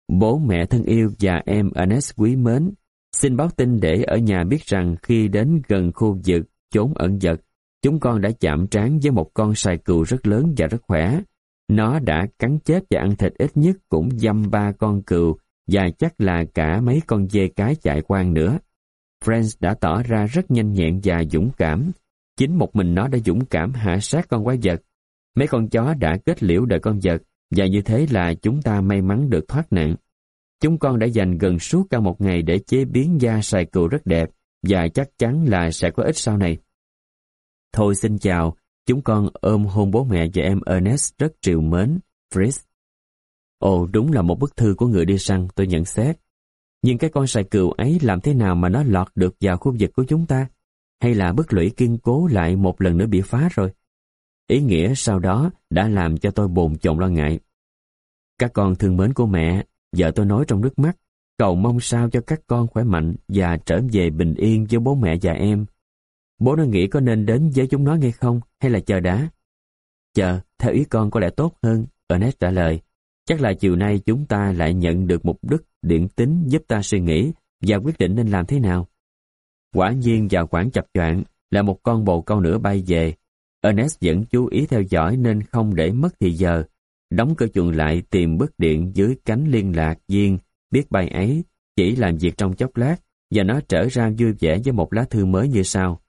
Bố mẹ thân yêu và em Ernest quý mến, xin báo tin để ở nhà biết rằng khi đến gần khu vực chốn ẩn giật, chúng con đã chạm trán với một con sài cừu rất lớn và rất khỏe. Nó đã cắn chết và ăn thịt ít nhất cũng dăm ba con cừu và chắc là cả mấy con dê cái chạy quang nữa. Friends đã tỏ ra rất nhanh nhẹn và dũng cảm. Chính một mình nó đã dũng cảm hạ sát con quái vật. Mấy con chó đã kết liễu đời con vật và như thế là chúng ta may mắn được thoát nạn. Chúng con đã dành gần suốt cả một ngày để chế biến da sài cừu rất đẹp và chắc chắn là sẽ có ích sau này. Thôi xin chào, chúng con ôm hôn bố mẹ và em Ernest rất triều mến, Fritz. Ồ, đúng là một bức thư của người đi săn, tôi nhận xét. Nhưng cái con sài cừu ấy làm thế nào mà nó lọt được vào khu vực của chúng ta? Hay là bức lũy kiên cố lại một lần nữa bị phá rồi? Ý nghĩa sau đó đã làm cho tôi bồn chồn lo ngại. Các con thương mến của mẹ, vợ tôi nói trong nước mắt, cầu mong sao cho các con khỏe mạnh và trở về bình yên với bố mẹ và em. Bố nó nghĩ có nên đến với chúng nó ngay không, hay là chờ đã? Chờ, theo ý con có lẽ tốt hơn, Ernest trả lời. Chắc là chiều nay chúng ta lại nhận được một đức điện tính giúp ta suy nghĩ và quyết định nên làm thế nào. Quả nhiên vào khoảng chập choạng là một con bồ câu nữa bay về. Ernest vẫn chú ý theo dõi nên không để mất thì giờ. Đóng cửa chuồng lại tìm bức điện dưới cánh liên lạc viên biết bay ấy, chỉ làm việc trong chốc lát và nó trở ra vui vẻ với một lá thư mới như sau.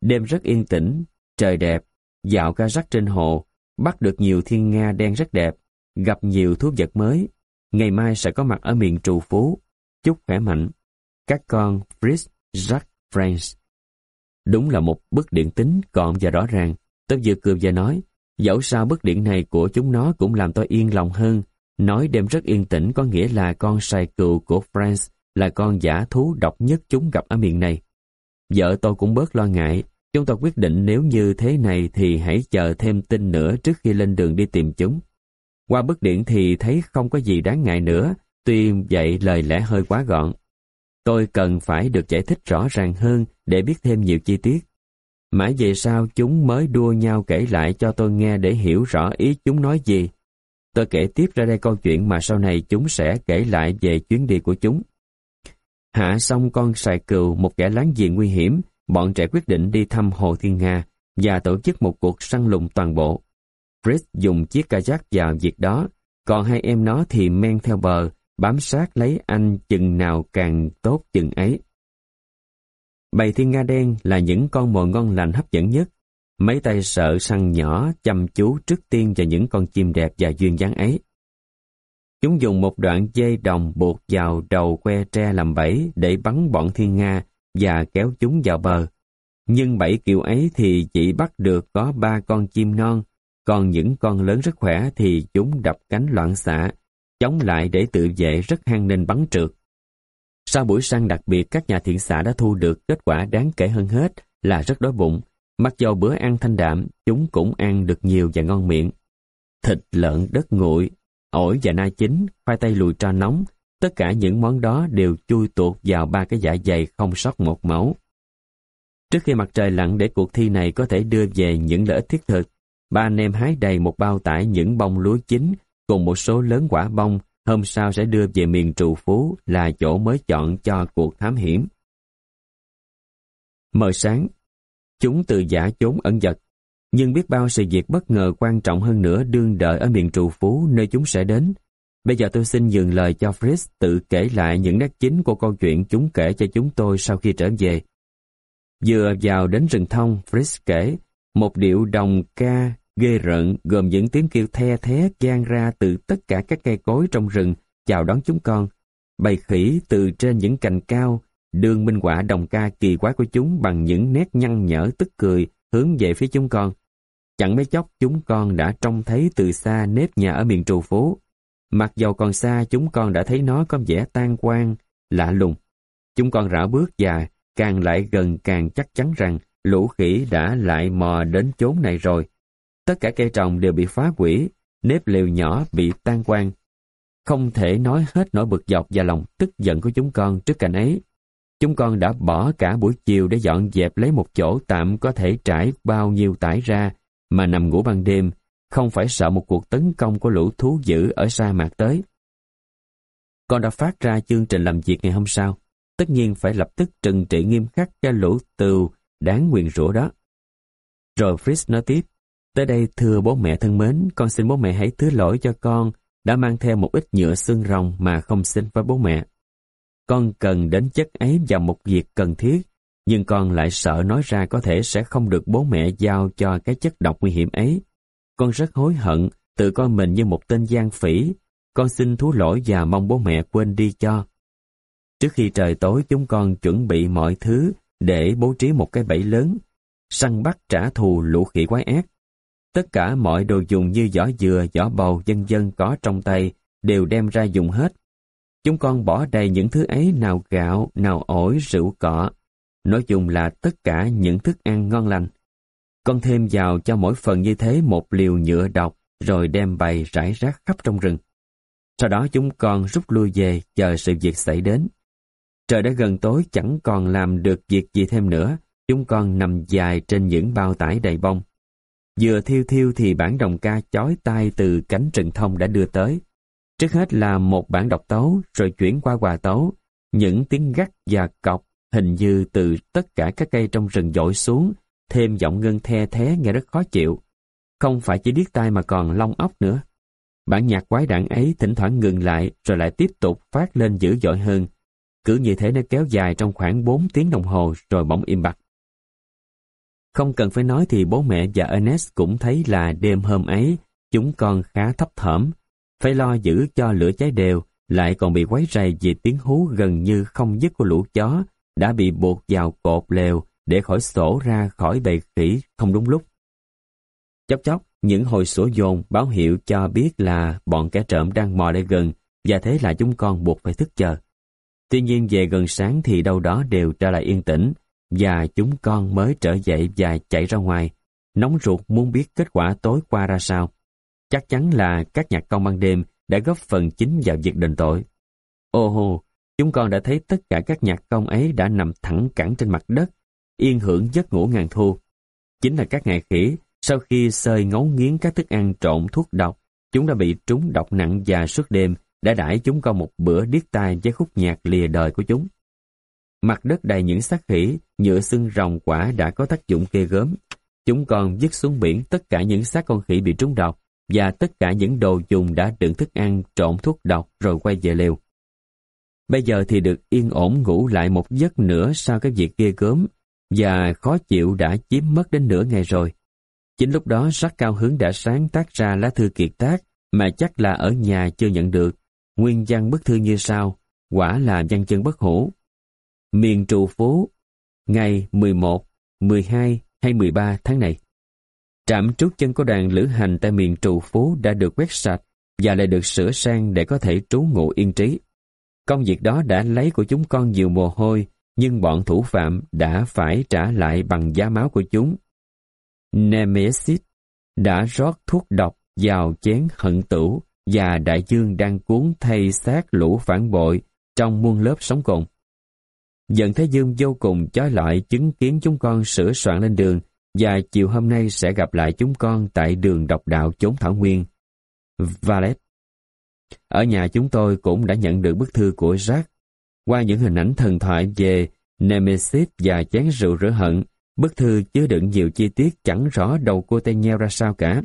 Đêm rất yên tĩnh, trời đẹp, dạo ca rắc trên hồ, bắt được nhiều thiên nga đen rất đẹp, gặp nhiều thú vật mới. Ngày mai sẽ có mặt ở miền trù phú. Chúc khỏe mạnh. Các con Fritz, Jack, Franz. Đúng là một bức điện tính gọn và rõ ràng. Tôi vừa cười và nói, dẫu sao bức điện này của chúng nó cũng làm tôi yên lòng hơn. Nói đêm rất yên tĩnh có nghĩa là con sai cừu của Franz là con giả thú độc nhất chúng gặp ở miền này. Vợ tôi cũng bớt lo ngại. Chúng tôi quyết định nếu như thế này thì hãy chờ thêm tin nữa trước khi lên đường đi tìm chúng. Qua bức điện thì thấy không có gì đáng ngại nữa, tuy vậy lời lẽ hơi quá gọn. Tôi cần phải được giải thích rõ ràng hơn để biết thêm nhiều chi tiết. Mãi về sau chúng mới đua nhau kể lại cho tôi nghe để hiểu rõ ý chúng nói gì. tôi kể tiếp ra đây câu chuyện mà sau này chúng sẽ kể lại về chuyến đi của chúng. Hạ xong con sài cừu một kẻ láng giềng nguy hiểm, bọn trẻ quyết định đi thăm Hồ Thiên Nga và tổ chức một cuộc săn lùng toàn bộ. Fritz dùng chiếc kayak vào việc đó, còn hai em nó thì men theo bờ, bám sát lấy anh chừng nào càng tốt chừng ấy. Bầy thiên nga đen là những con mồi ngon lành hấp dẫn nhất. Mấy tay sợ săn nhỏ chăm chú trước tiên vào những con chim đẹp và duyên dáng ấy. Chúng dùng một đoạn dây đồng buộc vào đầu que tre làm bẫy để bắn bọn thiên nga và kéo chúng vào bờ. Nhưng bẫy kiểu ấy thì chỉ bắt được có ba con chim non, còn những con lớn rất khỏe thì chúng đập cánh loạn xạ, chống lại để tự vệ rất hăng nên bắn trượt. Sau buổi săn đặc biệt, các nhà thiện xã đã thu được kết quả đáng kể hơn hết là rất đói bụng. Mặc dầu bữa ăn thanh đạm, chúng cũng ăn được nhiều và ngon miệng. Thịt lợn đất nguội, ổi và na chín, khoai tây lùi cho nóng, tất cả những món đó đều chui tuột vào ba cái dạ dày không sót một mẫu. Trước khi mặt trời lặn để cuộc thi này có thể đưa về những lợi ích thiết thực, ba anh em hái đầy một bao tải những bông lúa chín cùng một số lớn quả bông hôm sau sẽ đưa về miền trù phú là chỗ mới chọn cho cuộc thám hiểm. Mờ sáng, chúng từ giả trốn ẩn giật, nhưng biết bao sự việc bất ngờ quan trọng hơn nữa đương đợi ở miền trù phú nơi chúng sẽ đến. Bây giờ tôi xin dừng lời cho Fritz tự kể lại những nét chính của câu chuyện chúng kể cho chúng tôi sau khi trở về. Vừa vào đến rừng thông, Fritz kể, một điệu đồng ca ghê rợn gồm những tiếng kêu the thế gian ra từ tất cả các cây cối trong rừng chào đón chúng con. Bầy khỉ từ trên những cành cao, đường minh quả đồng ca kỳ quái của chúng bằng những nét nhăn nhở tức cười hướng về phía chúng con. Chẳng mấy chốc chúng con đã trông thấy từ xa nếp nhà ở miền trù phố. Mặc dầu còn xa chúng con đã thấy nó có vẻ tan quang, lạ lùng. Chúng con rảo bước và càng lại gần càng chắc chắn rằng lũ khỉ đã lại mò đến chốn này rồi. Tất cả cây trồng đều bị phá hủy, nếp lều nhỏ bị tan quang. Không thể nói hết nỗi bực dọc và lòng tức giận của chúng con trước cảnh ấy. Chúng con đã bỏ cả buổi chiều để dọn dẹp lấy một chỗ tạm có thể trải bao nhiêu tải ra mà nằm ngủ ban đêm, không phải sợ một cuộc tấn công của lũ thú dữ ở sa mạc tới. Con đã phát ra chương trình làm việc ngày hôm sau. Tất nhiên phải lập tức trừng trị nghiêm khắc cho lũ từu đáng nguyền rủa đó. Rồi Fritz nói tiếp, Tới đây thưa bố mẹ thân mến, con xin bố mẹ hãy thứ lỗi cho con đã mang theo một ít nhựa xương rồng mà không xin với bố mẹ. Con cần đến chất ấy vào một việc cần thiết, nhưng con lại sợ nói ra có thể sẽ không được bố mẹ giao cho cái chất độc nguy hiểm ấy. Con rất hối hận, tự coi mình như một tên gian phỉ. Con xin thú lỗi và mong bố mẹ quên đi cho. Trước khi trời tối chúng con chuẩn bị mọi thứ để bố trí một cái bẫy lớn, săn bắt trả thù lũ khỉ quái ác. Tất cả mọi đồ dùng như giỏ dừa, giỏ bầu, dân dân có trong tay đều đem ra dùng hết. Chúng con bỏ đầy những thứ ấy nào gạo, nào ổi, rượu cọ. Nói chung là tất cả những thức ăn ngon lành. Con thêm vào cho mỗi phần như thế một liều nhựa độc rồi đem bày rải rác khắp trong rừng. Sau đó chúng con rút lui về chờ sự việc xảy đến. Trời đã gần tối chẳng còn làm được việc gì thêm nữa. Chúng con nằm dài trên những bao tải đầy bông. Vừa thiêu thiêu thì bản đồng ca chói tai từ cánh rừng thông đã đưa tới. Trước hết là một bản độc tấu, rồi chuyển qua hòa tấu. Những tiếng gắt và cọc hình như từ tất cả các cây trong rừng dội xuống, thêm giọng ngân the thế nghe rất khó chịu. Không phải chỉ điếc tai mà còn long óc nữa. Bản nhạc quái đản ấy thỉnh thoảng ngừng lại rồi lại tiếp tục phát lên dữ dội hơn. Cứ như thế nó kéo dài trong khoảng 4 tiếng đồng hồ rồi bỗng im bặt. Không cần phải nói thì bố mẹ và Ernest cũng thấy là đêm hôm ấy, chúng con khá thấp thỏm. Phải lo giữ cho lửa cháy đều, lại còn bị quấy rầy vì tiếng hú gần như không dứt của lũ chó, đã bị buộc vào cột lều để khỏi sổ ra khỏi bầy khỉ không đúng lúc. Chốc chốc, những hồi sổ dồn báo hiệu cho biết là bọn kẻ trộm đang mò lại gần và thế là chúng con buộc phải thức chờ. Tuy nhiên về gần sáng thì đâu đó đều trở lại yên tĩnh, và chúng con mới trở dậy và chạy ra ngoài, nóng ruột muốn biết kết quả tối qua ra sao. Chắc chắn là các nhạc công ban đêm đã góp phần chính vào việc đền tội. Ô hô chúng con đã thấy tất cả các nhạc công ấy đã nằm thẳng cẳng trên mặt đất, yên hưởng giấc ngủ ngàn thu. Chính là các ngài khỉ, sau khi sơi ngấu nghiến các thức ăn trộn thuốc độc, Chúng đã bị trúng độc nặng và suốt đêm đã đãi chúng con một bữa điếc tai với khúc nhạc lìa đời của chúng. Mặt đất đầy những xác khỉ, nhựa xương rồng quả đã có tác dụng kê gớm. Chúng còn dứt xuống biển tất cả những xác con khỉ bị trúng độc và tất cả những đồ dùng đã đựng thức ăn trộn thuốc độc rồi quay về lều. Bây giờ thì được yên ổn ngủ lại một giấc nữa sau cái việc ghê gớm và khó chịu đã chiếm mất đến nửa ngày rồi. Chính lúc đó sắc cao hứng đã sáng tác ra lá thư kiệt tác mà chắc là ở nhà chưa nhận được. Nguyên văn bức thư như sau, quả là văn chân bất hổ. Miền trụ phố, ngày 11, 12 hay 13 tháng này. Trạm trút chân của đoàn lữ hành tại miền trụ phố đã được quét sạch và lại được sửa sang để có thể trú ngụ yên trí. Công việc đó đã lấy của chúng con nhiều mồ hôi, nhưng bọn thủ phạm đã phải trả lại bằng giá máu của chúng. Nemesis đã rót thuốc độc vào chén hận tửu và đại dương đang cuốn thay xác lũ phản bội trong muôn lớp sống cùng. Dần Thế Dương vô cùng chói lọi chứng kiến chúng con sửa soạn lên đường và chiều hôm nay sẽ gặp lại chúng con tại đường độc đạo chốn thảo nguyên. Valet Ở nhà chúng tôi cũng đã nhận được bức thư của Jack. Qua những hình ảnh thần thoại về Nemesis và chén rượu rửa hận, bức thư chứa đựng nhiều chi tiết chẳng rõ đầu cô tay nheo ra sao cả.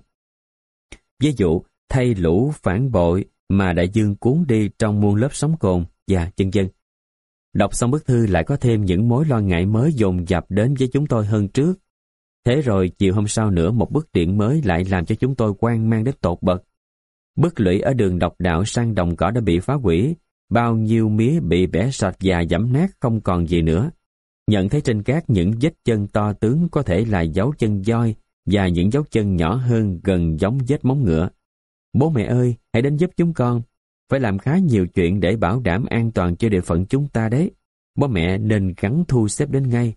Ví dụ, thay lũ phản bội mà đại dương cuốn đi trong muôn lớp sóng cồn và chân dân. Đọc xong bức thư lại có thêm những mối lo ngại mới dồn dập đến với chúng tôi hơn trước. Thế rồi chiều hôm sau nữa một bức điện mới lại làm cho chúng tôi quan mang đến tột bậc. Bức lũy ở đường độc đạo sang đồng cỏ đã bị phá hủy, bao nhiêu mía bị bẻ sạch và giảm nát không còn gì nữa. Nhận thấy trên cát những vết chân to tướng có thể là dấu chân voi và những dấu chân nhỏ hơn gần giống vết móng ngựa. Bố mẹ ơi, hãy đến giúp chúng con. Phải làm khá nhiều chuyện để bảo đảm an toàn cho địa phận chúng ta đấy. Bố mẹ nên gắn thu xếp đến ngay.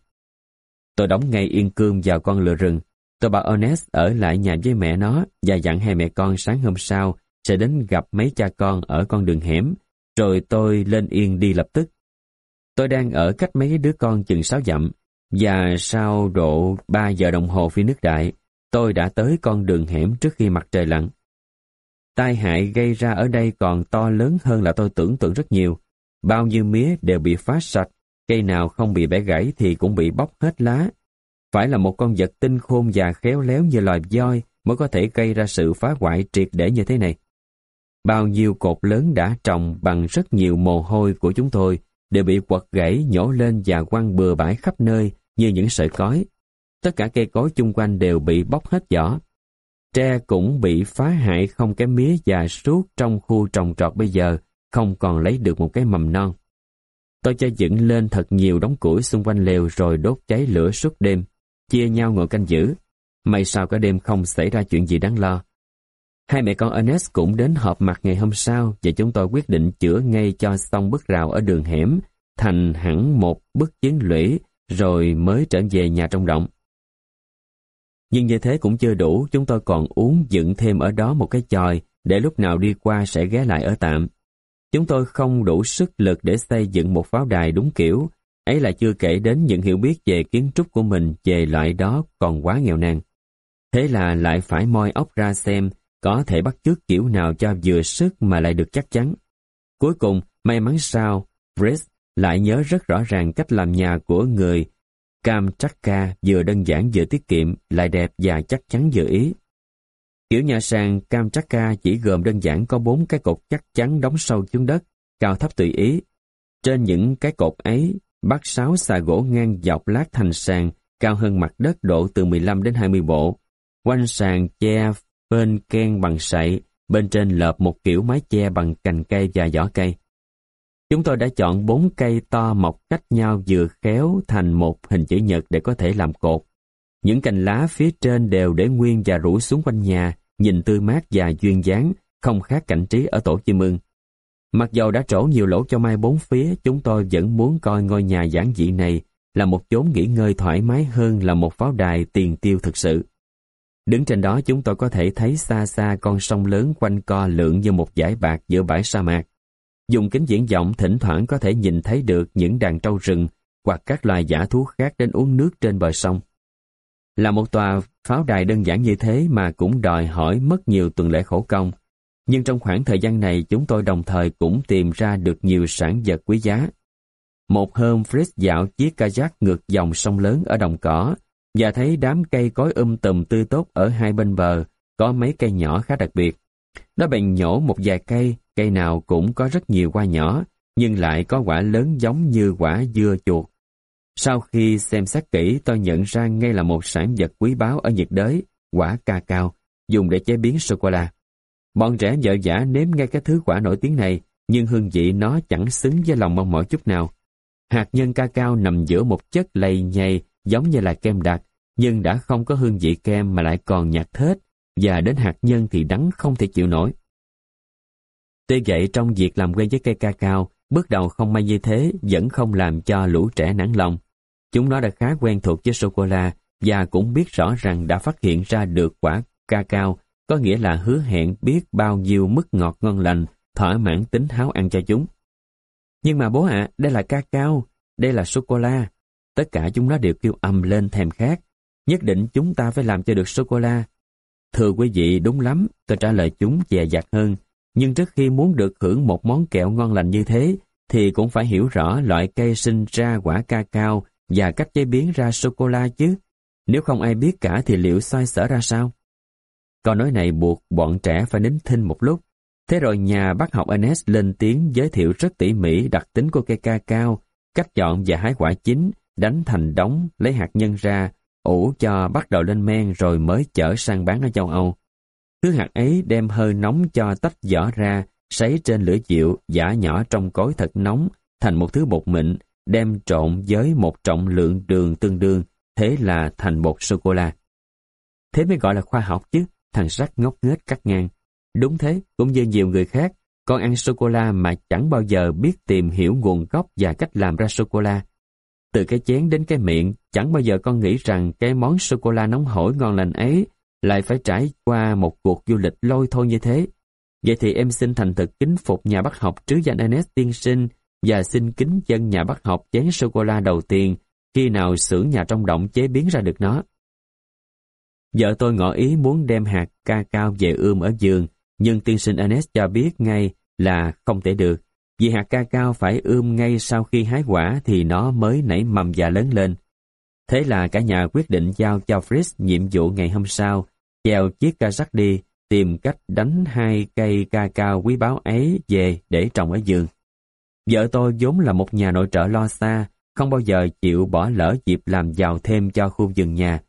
Tôi đóng ngay yên cương vào con lừa rừng. Tôi bảo Ernest ở lại nhà với mẹ nó và dặn hai mẹ con sáng hôm sau sẽ đến gặp mấy cha con ở con đường hẻm, rồi tôi lên yên đi lập tức. Tôi đang ở cách mấy đứa con chừng sáu dặm, và sau độ ba giờ đồng hồ phi nước đại, tôi đã tới con đường hẻm trước khi mặt trời lặn. Tai hại gây ra ở đây còn to lớn hơn là tôi tưởng tượng rất nhiều. Bao nhiêu mía đều bị phá sạch, cây nào không bị bẻ gãy thì cũng bị bóc hết lá. Phải là một con vật tinh khôn và khéo léo như loài voi mới có thể gây ra sự phá hoại triệt để như thế này. Bao nhiêu cột lớn đã trồng bằng rất nhiều mồ hôi của chúng tôi đều bị quật gãy nhổ lên và quăng bừa bãi khắp nơi như những sợi cói. Tất cả cây cối chung quanh đều bị bóc hết vỏ. Tre cũng bị phá hại không cái mía già suốt trong khu trồng trọt bây giờ, không còn lấy được một cái mầm non. Tôi cho dựng lên thật nhiều đống củi xung quanh lều rồi đốt cháy lửa suốt đêm, chia nhau ngồi canh giữ. May sao cả đêm không xảy ra chuyện gì đáng lo. Hai mẹ con Ernest cũng đến họp mặt ngày hôm sau và chúng tôi quyết định chữa ngay cho xong bức rào ở đường hẻm thành hẳn một bức chiến lũy rồi mới trở về nhà trong động. Nhưng như thế cũng chưa đủ, chúng tôi còn uống dựng thêm ở đó một cái chòi để lúc nào đi qua sẽ ghé lại ở tạm. Chúng tôi không đủ sức lực để xây dựng một pháo đài đúng kiểu, ấy là chưa kể đến những hiểu biết về kiến trúc của mình về loại đó còn quá nghèo nàn. Thế là lại phải moi ốc ra xem có thể bắt chước kiểu nào cho vừa sức mà lại được chắc chắn. Cuối cùng, may mắn sao, Brice lại nhớ rất rõ ràng cách làm nhà của người Cam chắc ca vừa đơn giản vừa tiết kiệm, lại đẹp và chắc chắn vừa ý. Kiểu nhà sàn cam chắc ca chỉ gồm đơn giản có bốn cái cột chắc chắn đóng sâu xuống đất, cao thấp tùy ý. Trên những cái cột ấy, bắt sáu xà gỗ ngang dọc lát thành sàn, cao hơn mặt đất độ từ 15 đến 20 bộ. Quanh sàn che bên ken bằng sậy, bên trên lợp một kiểu mái che bằng cành cây và vỏ cây. Chúng tôi đã chọn bốn cây to mọc cách nhau vừa khéo thành một hình chữ nhật để có thể làm cột. Những cành lá phía trên đều để nguyên và rủ xuống quanh nhà, nhìn tươi mát và duyên dáng, không khác cảnh trí ở tổ chim ưng. Mặc dầu đã trổ nhiều lỗ cho mai bốn phía, chúng tôi vẫn muốn coi ngôi nhà giản dị này là một chốn nghỉ ngơi thoải mái hơn là một pháo đài tiền tiêu thực sự. Đứng trên đó chúng tôi có thể thấy xa xa con sông lớn quanh co lượn như một dải bạc giữa bãi sa mạc. Dùng kính diễn vọng thỉnh thoảng có thể nhìn thấy được những đàn trâu rừng hoặc các loài giả thú khác đến uống nước trên bờ sông. Là một tòa pháo đài đơn giản như thế mà cũng đòi hỏi mất nhiều tuần lễ khổ công. Nhưng trong khoảng thời gian này chúng tôi đồng thời cũng tìm ra được nhiều sản vật quý giá. Một hôm Fritz dạo chiếc kayak ngược dòng sông lớn ở đồng cỏ và thấy đám cây cối um tùm tươi tốt ở hai bên bờ, có mấy cây nhỏ khá đặc biệt. Nó bèn nhổ một vài cây, cây nào cũng có rất nhiều hoa nhỏ, nhưng lại có quả lớn giống như quả dưa chuột. Sau khi xem xét kỹ tôi nhận ra ngay là một sản vật quý báu ở nhiệt đới, quả ca cao, dùng để chế biến sô-cô-la. Bọn trẻ vợ giả nếm ngay cái thứ quả nổi tiếng này, nhưng hương vị nó chẳng xứng với lòng mong mỏi chút nào. Hạt nhân ca cao nằm giữa một chất lầy nhầy giống như là kem đặc, nhưng đã không có hương vị kem mà lại còn nhạt thết, và đến hạt nhân thì đắng không thể chịu nổi. Tuy vậy trong việc làm quen với cây ca cao, bước đầu không may như thế vẫn không làm cho lũ trẻ nản lòng. Chúng nó đã khá quen thuộc với sô-cô-la và cũng biết rõ rằng đã phát hiện ra được quả ca cao, có nghĩa là hứa hẹn biết bao nhiêu mức ngọt ngon lành, thỏa mãn tính háo ăn cho chúng. Nhưng mà bố ạ, đây là ca cao, đây là sô-cô-la. Tất cả chúng nó đều kêu ầm lên thèm khát. Nhất định chúng ta phải làm cho được sô-cô-la. Thưa quý vị, đúng lắm, tôi trả lời chúng dè dặt hơn. Nhưng trước khi muốn được hưởng một món kẹo ngon lành như thế, thì cũng phải hiểu rõ loại cây sinh ra quả ca cao và cách chế biến ra sô-cô-la chứ. Nếu không ai biết cả thì liệu xoay sở ra sao? Câu nói này buộc bọn trẻ phải nín thinh một lúc. Thế rồi nhà bác học Ernest lên tiếng giới thiệu rất tỉ mỉ đặc tính của cây ca cao, cách chọn và hái quả chín, đánh thành đống, lấy hạt nhân ra, ủ cho bắt đầu lên men rồi mới chở sang bán ở châu Âu. Thứ hạt ấy đem hơi nóng cho tách vỏ ra, sấy trên lửa dịu, giả nhỏ trong cối thật nóng, thành một thứ bột mịn, đem trộn với một trọng lượng đường tương đương, thế là thành bột sô-cô-la. Thế mới gọi là khoa học chứ, thằng rắc ngốc nghếch cắt ngang. Đúng thế, cũng như nhiều người khác, con ăn sô-cô-la mà chẳng bao giờ biết tìm hiểu nguồn gốc và cách làm ra sô-cô-la. Từ cái chén đến cái miệng, chẳng bao giờ con nghĩ rằng cái món sô-cô-la nóng hổi ngon lành ấy lại phải trải qua một cuộc du lịch lôi thôi như thế. Vậy thì em xin thành thực kính phục nhà bác học trứ danh Ernest tiên sinh và xin kính dân nhà bác học chén sô-cô-la đầu tiên khi nào xưởng nhà trong động chế biến ra được nó. Vợ tôi ngỏ ý muốn đem hạt ca cao về ươm ở giường, nhưng tiên sinh Ernest cho biết ngay là không thể được, vì hạt ca cao phải ươm ngay sau khi hái quả thì nó mới nảy mầm và lớn lên. Thế là cả nhà quyết định giao cho Fritz nhiệm vụ ngày hôm sau, chèo chiếc ca sắt đi, tìm cách đánh hai cây ca cao quý báu ấy về để trồng ở giường. Vợ tôi vốn là một nhà nội trợ lo xa, không bao giờ chịu bỏ lỡ dịp làm giàu thêm cho khu vườn nhà,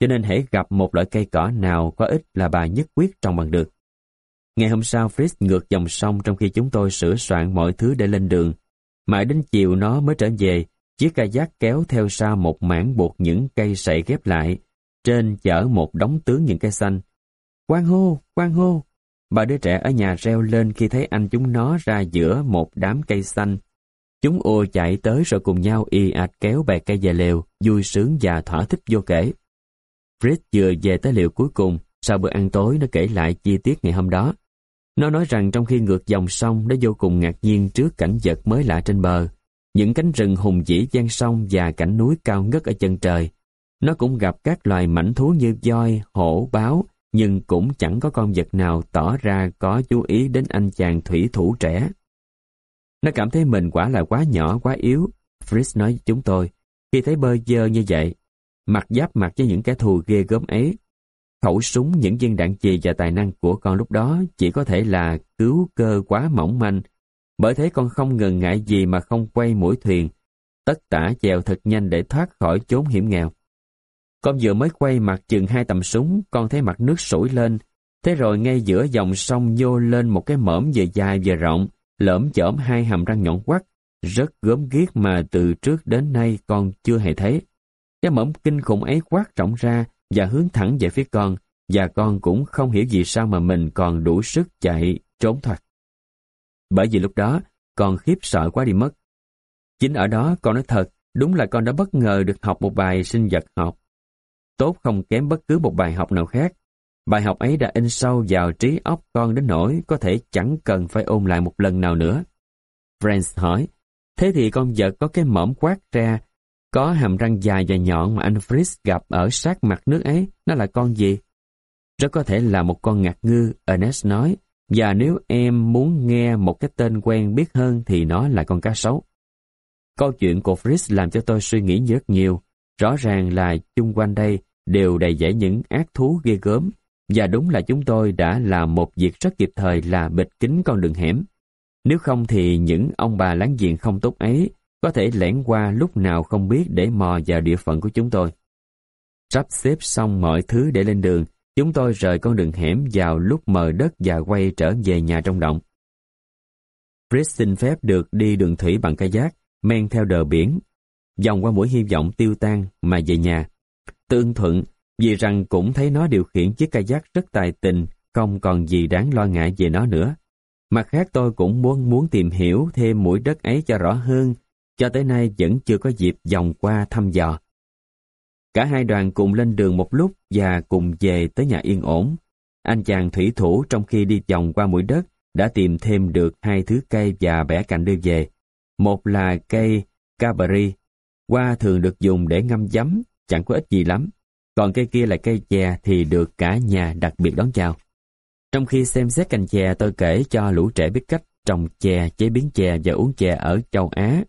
cho nên hãy gặp một loại cây cỏ nào có ích là bà nhất quyết trồng bằng được. Ngày hôm sau Fritz ngược dòng sông trong khi chúng tôi sửa soạn mọi thứ để lên đường. Mãi đến chiều nó mới trở về, chiếc kayak kéo theo sau một mảng buộc những cây sậy ghép lại, trên chở một đống tướng những cây xanh. Quang hô, quang hô! Bà đứa trẻ ở nhà reo lên khi thấy anh chúng nó ra giữa một đám cây xanh. Chúng ùa chạy tới rồi cùng nhau y ạch kéo bè cây về lều, vui sướng và thỏa thích vô kể. Fritz vừa về tới liệu cuối cùng, sau bữa ăn tối nó kể lại chi tiết ngày hôm đó. Nó nói rằng trong khi ngược dòng sông nó vô cùng ngạc nhiên trước cảnh vật mới lạ trên bờ. Những cánh rừng hùng vĩ gian sông và cảnh núi cao ngất ở chân trời. Nó cũng gặp các loài mảnh thú như voi, hổ, báo, nhưng cũng chẳng có con vật nào tỏ ra có chú ý đến anh chàng thủy thủ trẻ. Nó cảm thấy mình quả là quá nhỏ, quá yếu. Fritz nói với chúng tôi, khi thấy bơ dơ như vậy, mặt giáp mặt với những kẻ thù ghê gớm ấy. Khẩu súng, những viên đạn chì và tài năng của con lúc đó chỉ có thể là cứu cơ quá mỏng manh. Bởi thế con không ngần ngại gì mà không quay mũi thuyền, tất tả chèo thật nhanh để thoát khỏi chốn hiểm nghèo. Con vừa mới quay mặt chừng hai tầm súng, con thấy mặt nước sủi lên. Thế rồi ngay giữa dòng sông nhô lên một cái mõm vừa dài vừa rộng, lởm chởm hai hàm răng nhọn quắt, rất gớm ghiếc mà từ trước đến nay con chưa hề thấy. Cái mõm kinh khủng ấy quát rộng ra và hướng thẳng về phía con, và con cũng không hiểu vì sao mà mình còn đủ sức chạy, trốn thoát. Bởi vì lúc đó, con khiếp sợ quá đi mất. Chính ở đó con nói thật, đúng là con đã bất ngờ được học một bài sinh vật học. Tốt không kém bất cứ một bài học nào khác. Bài học ấy đã in sâu vào trí óc con đến nỗi có thể chẳng cần phải ôn lại một lần nào nữa. Franz hỏi, thế thì con vật có cái mõm quát ra có hàm răng dài và nhọn mà anh Fritz gặp ở sát mặt nước ấy, nó là con gì? Rất có thể là một con ngạc ngư, Ernest nói, và nếu em muốn nghe một cái tên quen biết hơn thì nó là con cá sấu. Câu chuyện của Fritz làm cho tôi suy nghĩ rất nhiều. Rõ ràng là chung quanh đây đều đầy dẫy những ác thú ghê gớm. Và đúng là chúng tôi đã làm một việc rất kịp thời là bịt kín con đường hẻm. Nếu không thì những ông bà láng giềng không tốt ấy có thể lẻn qua lúc nào không biết để mò vào địa phận của chúng tôi. Sắp xếp xong mọi thứ để lên đường, chúng tôi rời con đường hẻm vào lúc mờ đất và quay trở về nhà trong động. Chris xin phép được đi đường thủy bằng kayak, men theo đờ biển, vòng qua mũi hy vọng tiêu tan mà về nhà. Tương thuận, vì rằng cũng thấy nó điều khiển chiếc kayak rất tài tình, không còn gì đáng lo ngại về nó nữa. Mặt khác tôi cũng muốn muốn tìm hiểu thêm mũi đất ấy cho rõ hơn, cho tới nay vẫn chưa có dịp vòng qua thăm dò. Cả hai đoàn cùng lên đường một lúc và cùng về tới nhà yên ổn. Anh chàng thủy thủ trong khi đi vòng qua mũi đất đã tìm thêm được hai thứ cây và bẻ cành đưa về. Một là cây Cabari, hoa thường được dùng để ngâm giấm, chẳng có ích gì lắm. Còn cây kia là cây chè thì được cả nhà đặc biệt đón chào. Trong khi xem xét cành chè tôi kể cho lũ trẻ biết cách trồng chè, chế biến chè và uống chè ở châu Á.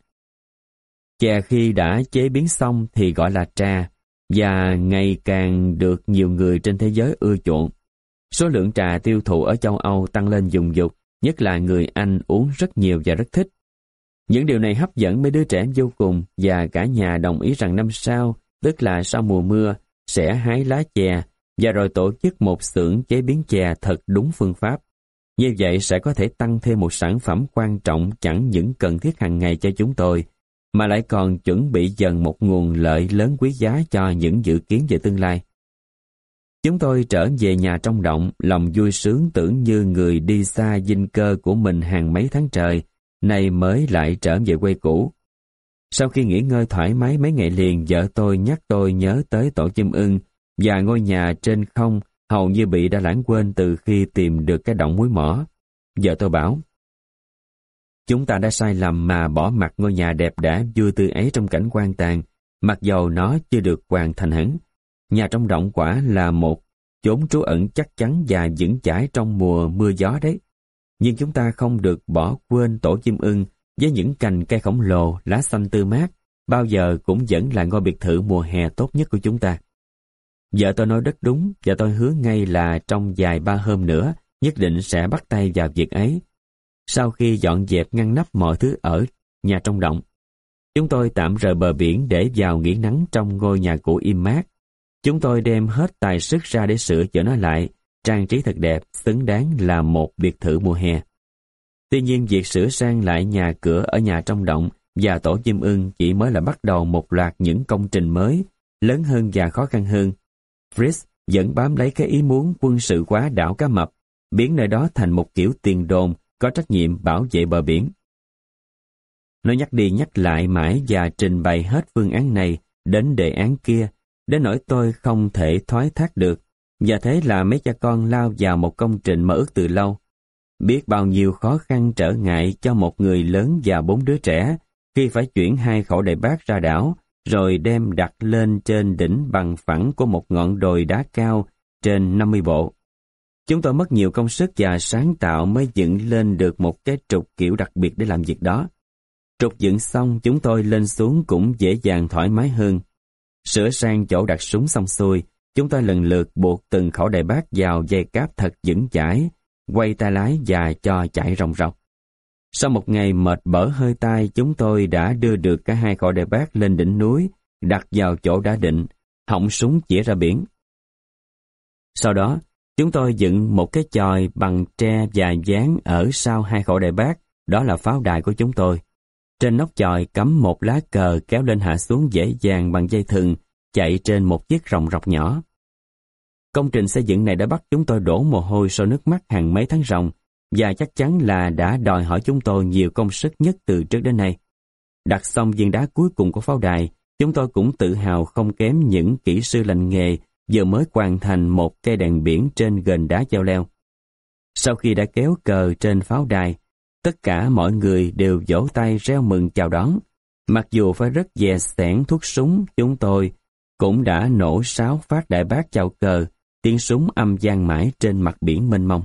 Chè khi đã chế biến xong thì gọi là trà, và ngày càng được nhiều người trên thế giới ưa chuộng. Số lượng trà tiêu thụ ở châu Âu tăng lên dùng dục, nhất là người Anh uống rất nhiều và rất thích. Những điều này hấp dẫn mấy đứa trẻ vô cùng và cả nhà đồng ý rằng năm sau, tức là sau mùa mưa, sẽ hái lá chè và rồi tổ chức một xưởng chế biến chè thật đúng phương pháp. Như vậy sẽ có thể tăng thêm một sản phẩm quan trọng chẳng những cần thiết hàng ngày cho chúng tôi, mà lại còn chuẩn bị dần một nguồn lợi lớn quý giá cho những dự kiến về tương lai. Chúng tôi trở về nhà trong động, lòng vui sướng tưởng như người đi xa dinh cơ của mình hàng mấy tháng trời, nay mới lại trở về quê cũ. Sau khi nghỉ ngơi thoải mái mấy ngày liền, vợ tôi nhắc tôi nhớ tới tổ chim ưng và ngôi nhà trên không hầu như bị đã lãng quên từ khi tìm được cái động muối mỏ. Vợ tôi bảo, Chúng ta đã sai lầm mà bỏ mặt ngôi nhà đẹp đẽ vui tươi ấy trong cảnh quan tàn, mặc dầu nó chưa được hoàn thành hẳn. Nhà trong động quả là một chốn trú ẩn chắc chắn và vững chãi trong mùa mưa gió đấy. Nhưng chúng ta không được bỏ quên tổ chim ưng với những cành cây khổng lồ, lá xanh tươi mát, bao giờ cũng vẫn là ngôi biệt thự mùa hè tốt nhất của chúng ta. Vợ tôi nói rất đúng và tôi hứa ngay là trong vài ba hôm nữa nhất định sẽ bắt tay vào việc ấy sau khi dọn dẹp ngăn nắp mọi thứ ở nhà trong động. Chúng tôi tạm rời bờ biển để vào nghỉ nắng trong ngôi nhà cũ im mát. Chúng tôi đem hết tài sức ra để sửa chữa nó lại, trang trí thật đẹp, xứng đáng là một biệt thự mùa hè. Tuy nhiên việc sửa sang lại nhà cửa ở nhà trong động và tổ chim ưng chỉ mới là bắt đầu một loạt những công trình mới, lớn hơn và khó khăn hơn. Fritz vẫn bám lấy cái ý muốn quân sự quá đảo cá mập, biến nơi đó thành một kiểu tiền đồn có trách nhiệm bảo vệ bờ biển. Nó nhắc đi nhắc lại mãi và trình bày hết phương án này đến đề án kia, đến nỗi tôi không thể thoái thác được, và thế là mấy cha con lao vào một công trình mơ ước từ lâu. Biết bao nhiêu khó khăn trở ngại cho một người lớn và bốn đứa trẻ khi phải chuyển hai khẩu đại bác ra đảo, rồi đem đặt lên trên đỉnh bằng phẳng của một ngọn đồi đá cao trên 50 bộ. Chúng tôi mất nhiều công sức và sáng tạo mới dựng lên được một cái trục kiểu đặc biệt để làm việc đó. Trục dựng xong chúng tôi lên xuống cũng dễ dàng thoải mái hơn. Sửa sang chỗ đặt súng xong xuôi, chúng tôi lần lượt buộc từng khẩu đại bác vào dây cáp thật vững chãi, quay tay lái và cho chạy ròng rọc. Sau một ngày mệt bở hơi tai, chúng tôi đã đưa được cả hai khẩu đại bác lên đỉnh núi, đặt vào chỗ đã định, họng súng chỉ ra biển. Sau đó, Chúng tôi dựng một cái chòi bằng tre và dán ở sau hai khẩu đại bác, đó là pháo đài của chúng tôi. Trên nóc chòi cắm một lá cờ kéo lên hạ xuống dễ dàng bằng dây thừng, chạy trên một chiếc rồng rọc nhỏ. Công trình xây dựng này đã bắt chúng tôi đổ mồ hôi sau nước mắt hàng mấy tháng ròng, và chắc chắn là đã đòi hỏi chúng tôi nhiều công sức nhất từ trước đến nay. Đặt xong viên đá cuối cùng của pháo đài, chúng tôi cũng tự hào không kém những kỹ sư lành nghề giờ mới hoàn thành một cây đèn biển trên gần đá giao leo. Sau khi đã kéo cờ trên pháo đài, tất cả mọi người đều vỗ tay reo mừng chào đón. Mặc dù phải rất dè sẻn thuốc súng, chúng tôi cũng đã nổ sáo phát đại bác chào cờ, tiếng súng âm gian mãi trên mặt biển mênh mông.